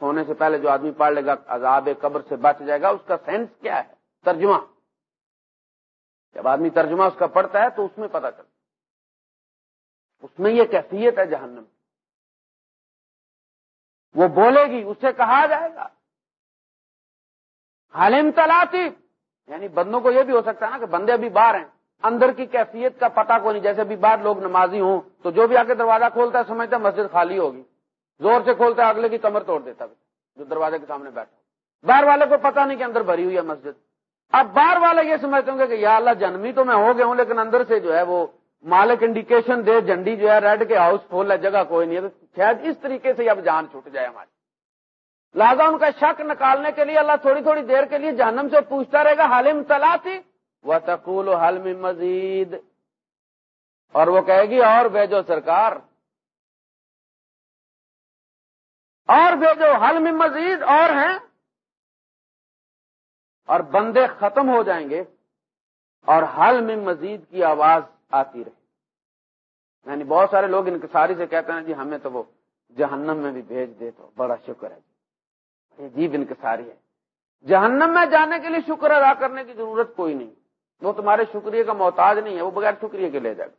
سونے سے پہلے جو آدمی پڑھ لے گا، عذاب قبر سے بچ جائے گا، اس کا سینس کیا ہے؟ ترجمہ۔ جب آدمی ترجمہ اس کا پڑھتا ہے تو اس میں پتا چلتا اس میں یہ کیفیت ہے جہنم۔ وہ بولے گی، اسے کہا جائے گا۔ حالم تلاتی یعنی بندوں کو یہ بھی ہو سکتا ہے نا کہ بندے ابھی باہر ہیں۔ اندر کی کیفیت کا پتہ کو نہیں۔ جیسے ابھی باہر لوگ نمازی ہوں تو جو بھی آ کے دروازہ کھولتا ہے، سمجھتا ہے مسجد خالی ہوگی۔ زور سے کھولتا ہے، اگلے کی کمر توڑ دیتا ہے۔ جو دروازے کے سامنے بیٹھا باہر والے کو پتا نہیں کہ اندر بھری ہوئی ہے مسجد۔ اب باہر والے یہ سمجھتے ہوں گے کہ یا اللہ جنمی تو میں ہو گیا ہوں، لیکن اندر سے جو ہے وہ مالک انڈیکیشن دے جنڈی جو ہے ریڈ کے ہاؤس فل ہے، جگہ کوئی نہیں ہے۔ شاید اس طریقے سے اب جان چھوٹ جائے ہماری۔ لہٰذا ان کا شک نکالنے کے لیے اللہ تھوڑی تھوڑی دیر کے لیے جہنم سے پوچھتا رہے گا، حالم تلا تھی وہ تقول حلم مزید اور وہ کہے گی، اور بھیجو سرکار۔ اور بھیجو حلم مزید اور ہیں۔ اور بندے ختم ہو جائیں گے اور حل میں مزید کی آواز آتی رہے۔ یعنی بہت سارے لوگ انکساری سے کہتے ہیں جی ہمیں تو وہ جہنم میں بھی بھیج دے تو بڑا شکر ہے۔ جی عجیب انکساری ہے۔ جہنم میں جانے کے لیے شکر ادا کرنے کی ضرورت کوئی نہیں۔ وہ تمہارے شکریہ کا محتاج نہیں ہے، وہ بغیر شکریہ کے لے جائے گا۔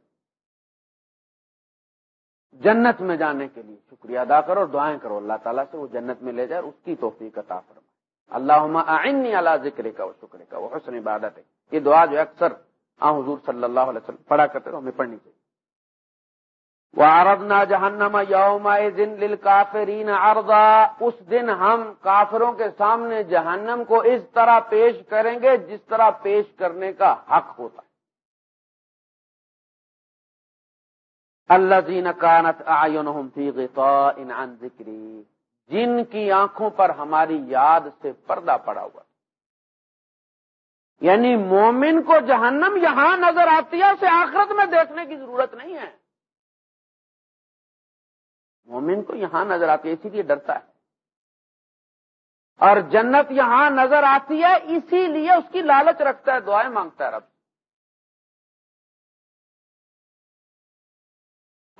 جنت میں جانے کے لیے شکریہ ادا کرو اور دعائیں کرو، اللہ تعالیٰ سے وہ جنت میں لے جائے اس کی توفیق عطا فرما اللہ آئنی اللہ ذکر کا وہ شکر کا وہ حسن عبادت ہے یہ دعا جو اکثر آ حضور صلی اللہ علیہ وسلم پڑھا کرتے ہمیں پڑھنی چاہیے۔ وہ نہ جہنم یوم دن کافرین اردا اس دن ہم کافروں کے سامنے جہنم کو اس طرح پیش کریں گے جس طرح پیش کرنے کا حق ہوتا ہے۔ اللہ دین کانت فی غطاء عن ذکری، جن کی آنکھوں پر ہماری یاد سے پردہ پڑا ہوا یعنی مومن کو جہنم یہاں نظر آتی ہے، اسے آخرت میں دیکھنے کی ضرورت نہیں ہے۔ مومن کو یہاں نظر آتی ہے، اسی لیے ڈرتا ہے۔ اور جنت یہاں نظر آتی ہے، اسی لیے اس کی لالچ رکھتا ہے، دعائیں مانگتا ہے رب۔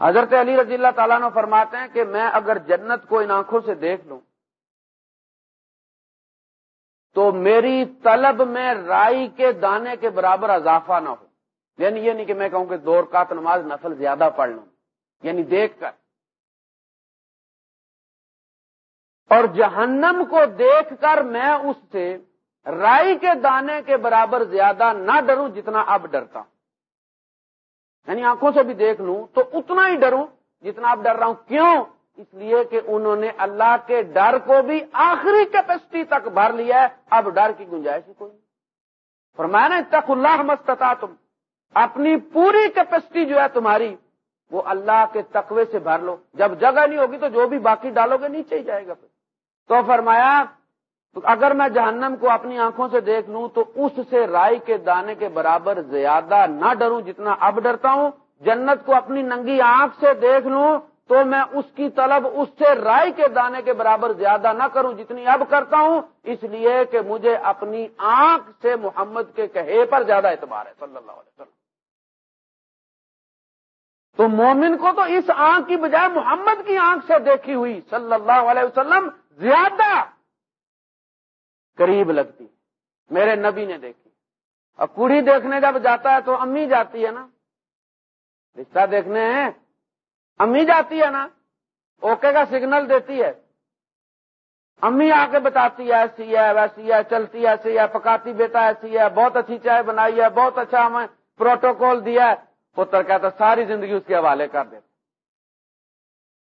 حضرت علی رضی اللہ تعالیٰ نے فرماتے ہیں کہ میں اگر جنت کو ان آنکھوں سے دیکھ لوں، تو میری طلب میں رائی کے دانے کے برابر اضافہ نہ ہو۔ یعنی یہ نہیں کہ میں کہوں کہ دور کا نماز نفل زیادہ پڑھ لوں۔ یعنی دیکھ کر۔ اور جہنم کو دیکھ کر میں اس سے رائی کے دانے کے برابر زیادہ نہ ڈروں جتنا اب ڈرتا ہوں۔ یعنی آنکھوں سے بھی دیکھ لوں تو اتنا ہی ڈروں جتنا اب ڈر رہا ہوں۔ کیوں؟ اس لیے کہ انہوں نے اللہ کے ڈر کو بھی آخری کیپیسٹی تک بھر لیا ہے۔ اب ڈر کی گنجائش ہی کوئی فرمایا نا تک اللہ مستتا تم اپنی پوری کیپیسٹی جو ہے تمہاری، وہ اللہ کے تقوی سے بھر لو۔ جب جگہ نہیں ہوگی تو جو بھی باقی ڈالو گے، نیچے ہی جائے گا پھر۔ تو فرمایا تو اگر میں جہنم کو اپنی آنکھوں سے دیکھ لوں تو اس سے رائے کے دانے کے برابر زیادہ نہ ڈروں جتنا اب ڈرتا ہوں، جنت کو اپنی ننگی آنکھ سے دیکھ لوں تو میں اس کی طلب اس سے رائے کے دانے کے برابر زیادہ نہ کروں جتنی اب کرتا ہوں، اس لیے کہ مجھے اپنی آنکھ سے محمد کے کہے پر زیادہ اعتبار ہے، صلی اللہ علیہ وسلم۔ تو مومن کو تو اس آنکھ کی بجائے محمد کی آنکھ سے دیکھی ہوئی، صلی اللہ علیہ وسلم زیادہ قریب لگتی میرے نبی نے دیکھی۔ اور کڑی دیکھنے جب جاتا ہے تو امی جاتی ہے نا۔ رشتہ دیکھنے ہیں۔ امی جاتی ہے نا۔ اوکے کا سگنل دیتی ہے۔ امی آ کے بتاتی ہے، ایسی ہے، ویسی ہے، چلتی ایسی ہے، پکاتی بیٹا ایسی ہے۔ بہت اچھی چائے بنائی ہے، بہت اچھا ہمیں پروٹوکول دیا ہے۔ پتر کہتا ساری زندگی اس کے حوالے کر دیتا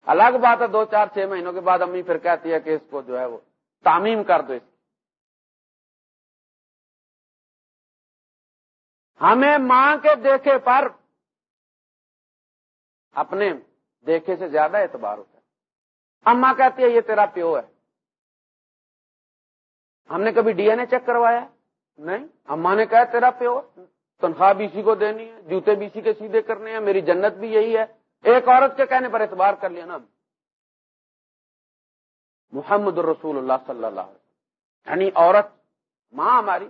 الگ بات ہے، دو چار چھ مہینوں کے بعد امی پھر کہتی ہے کہ اس کو جو ہے وہ تعمیم کر دو اس ہمیں ماں کے دیکھے پر اپنے دیکھے سے زیادہ اعتبار ہوتا ہے۔ اما کہتی ہے، یہ تیرا پیو ہے۔ ہم نے کبھی ڈی این اے چیک کروایا؟ نہیں۔ اما نے کہا، تیرا پیو تنخواہ بی سی کو دینی ہے، جوتے بی سی کے سیدھے کرنے ہیں، میری جنت بھی یہی ہے۔ ایک عورت کے کہنے پر اعتبار کر لیا نا محمد الرسول اللہ صلی اللہ علیہ یعنی عورت، ماں ہماری،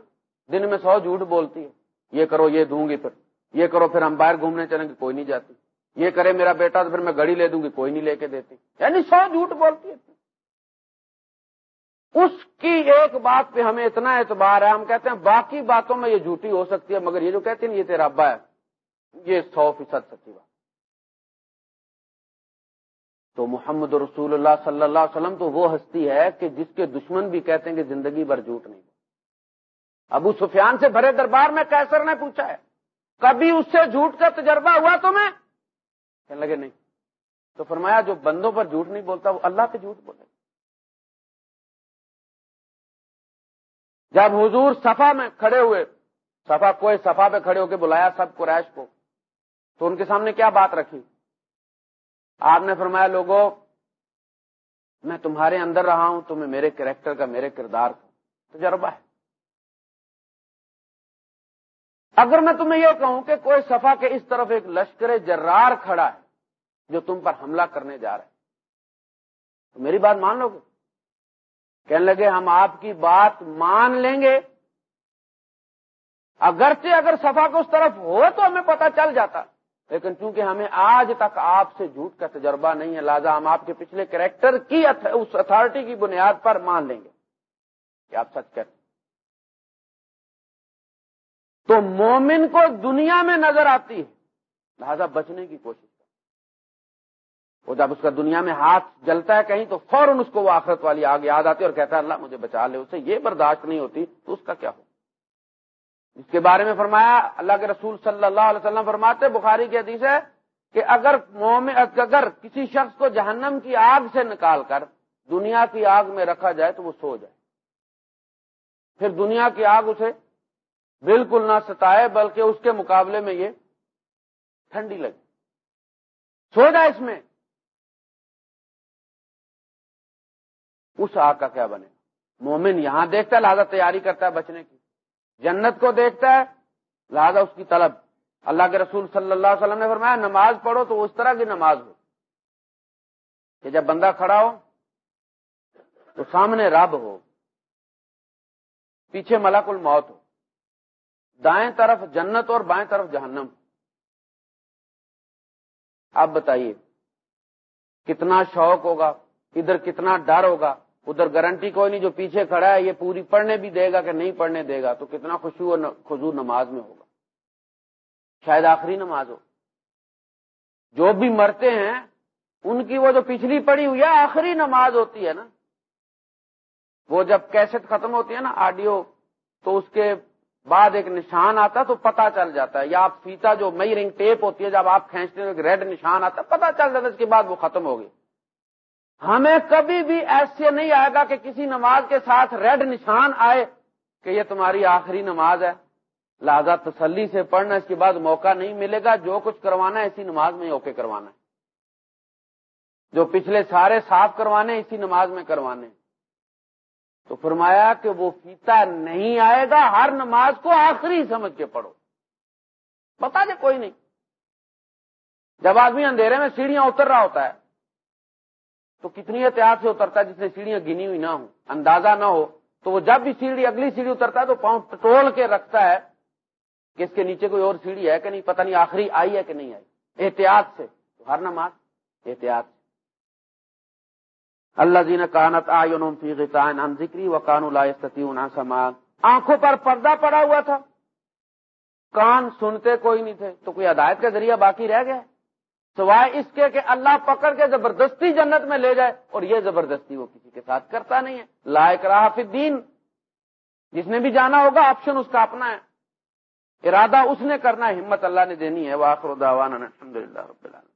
دن میں سو جھوٹ بولتی ہے۔ یہ کرو، یہ دوں گی پھر۔ یہ کرو، پھر ہم باہر گھومنے چلیں گے، کوئی نہیں جاتی۔ یہ کرے میرا بیٹا، تو پھر میں گڑی لے دوں گی، کوئی نہیں لے کے دیتی۔ یعنی سو جھوٹ بولتی ہے۔ اس کی ایک بات پہ ہمیں اتنا اعتبار ہے۔ ہم کہتے ہیں باقی باتوں میں یہ جھوٹی ہو سکتی ہے، مگر یہ جو کہتے ہیں، یہ تیرا ابا ہے۔ یہ سو فیصد سچی بات۔ تو محمد رسول اللہ صلی اللہ علیہ وسلم تو وہ ہستی ہے کہ جس کے دشمن بھی کہتے ہیں کہ زندگی بھر جھوٹ نہیں ابو سفیان سے بھرے دربار میں کیسر نے پوچھا ہے، کبھی اس سے جھوٹ کا تجربہ ہوا تو میں کہنے لگے، نہیں۔ تو فرمایا، جو بندوں پر جھوٹ نہیں بولتا، وہ اللہ پہ جھوٹ بولے۔ جب حضور صفا میں کھڑے ہوئے، صفا کوئی صفا پہ کھڑے ہو کے بلایا سب قریش کو، تو ان کے سامنے کیا بات رکھی؟ آپ نے فرمایا لوگوں میں تمہارے اندر رہا ہوں، تمہیں میرے کریکٹر کا، میرے کردار کا تجربہ ہے۔ اگر میں تمہیں یہ کہوں کہ کوئی صفا کے اس طرف ایک لشکر جرار کھڑا ہے جو تم پر حملہ کرنے جا رہے تو میری بات مان لو گے کہنے لگے، ہم آپ کی بات مان لیں گے۔ اگرچہ اگر صفا کو اس طرف ہو تو ہمیں پتا چل جاتا۔ لیکن چونکہ ہمیں آج تک آپ سے جھوٹ کا تجربہ نہیں ہے لہٰذا ہم آپ کے پچھلے کریکٹر کی اس اتارٹی کی بنیاد پر مان لیں گے کہ آپ سچ کہتے تو مومن کو دنیا میں نظر آتی ہے، لہذا بچنے کی کوشش وہ جب اس کا دنیا میں ہاتھ جلتا ہے کہیں تو فوراً اس کو وہ آخرت والی آگ یاد آتی ہے اور کہتا ہے، اللہ مجھے بچا لے، اسے یہ برداشت نہیں ہوتی، تو اس کا کیا ہو اس کے بارے میں فرمایا، اللہ کے رسول صلی اللہ علیہ وسلم فرماتے، بخاری کی حدیث ہے کہ اگر مومن، اگر کسی شخص کو جہنم کی آگ سے نکال کر دنیا کی آگ میں رکھا جائے تو وہ سو جائے۔ پھر دنیا کی آگ اسے بالکل نہ ستائے، بلکہ اس کے مقابلے میں یہ ٹھنڈی لگے۔ سو جائے اس میں۔ اس آگ کا کیا بنے؟ مومن یہاں دیکھتا ہے، لہٰذا تیاری کرتا ہے بچنے کی۔ جنت کو دیکھتا ہے، لہذا اس کی طلب۔ اللہ کے رسول صلی اللہ علیہ وسلم نے فرمایا، نماز پڑھو تو اس طرح کی نماز ہو۔ کہ جب بندہ کھڑا ہو، تو سامنے رب ہو، پیچھے ملک الموت ہو۔ دائیں طرف جنت اور بائیں طرف جہنم۔ آپ بتائیے، کتنا شوق ہوگا، ادھر کتنا ڈر ہوگا ادھر گارنٹی کوئی نہیں، جو پیچھے کھڑا ہے، یہ پوری پڑھنے بھی دے گا کہ نہیں پڑھنے دے گا، تو کتنا خوشو خزو نماز میں ہوگا۔ شاید آخری نماز ہو۔ جو بھی مرتے ہیں، ان کی وہ جو پچھلی پڑی ہوئی ہے، آخری نماز ہوتی ہے نا۔ وہ جب کیسٹ ختم ہوتی ہے نا، آڈیو، تو اس کے بعد ایک نشان آتا تو پتا چل جاتا ہے۔ یا آپ فیتا جو مئی رنگ ٹیپ ہوتی ہے، جب آپ کھینچتے ہیں ریڈ نشان آتا ہے پتا چل جاتا ہے، اس کے بعد وہ ختم ہوگی ہمیں کبھی بھی ایسے نہیں آئے گا کہ کسی نماز کے ساتھ ریڈ نشان آئے کہ یہ تمہاری آخری نماز ہے۔ لہذا تسلی سے پڑھنا اس کے بعد موقع نہیں ملے گا۔ جو کچھ کروانا ہے اسی نماز میں اوکے کروانا ہے۔ جو پچھلے سارے صاف کروانے اسی نماز میں کروانے تو فرمایا کہ وہ فیتا نہیں آئے گا، ہر نماز کو آخری سمجھ کے پڑھو۔ بتا دے، کوئی نہیں۔ جب آدمی اندھیرے میں سیڑھیاں اتر رہا ہوتا ہے تو کتنی احتیاط سے اترتا ہے جس نے سیڑھیاں گنی ہوئی نہ ہو اندازہ نہ ہو۔ تو وہ جب بھی سیڑھی، اگلی سیڑھی اترتا ہے تو پاؤں ٹول کے رکھتا ہے کہ اس کے نیچے کوئی اور سیڑھی ہے کہ نہیں، پتہ نہیں آخری آئی ہے کہ نہیں آئی۔ احتیاط سے۔ تو ہر نماز احتیاط سے۔ اللہ جی نے کانت آئی ذکری و کان سمان آنکھوں پر پردہ پڑا ہوا تھا۔ کان سنتے کوئی نہیں تھے۔ تو کوئی ہدایت کا ذریعہ باقی رہ گیا۔ سوائے اس کے کہ اللہ پکڑ کے زبردستی جنت میں لے جائے اور یہ زبردستی وہ کسی کے ساتھ کرتا نہیں ہے۔ لائق راہ الدین۔ جس نے بھی جانا ہوگا آپشن اس کا اپنا ہے۔ ارادہ اس نے کرنا ہے، ہمت اللہ نے دینی ہے۔ واخر الحمد الحمدللہ رب العالمین۔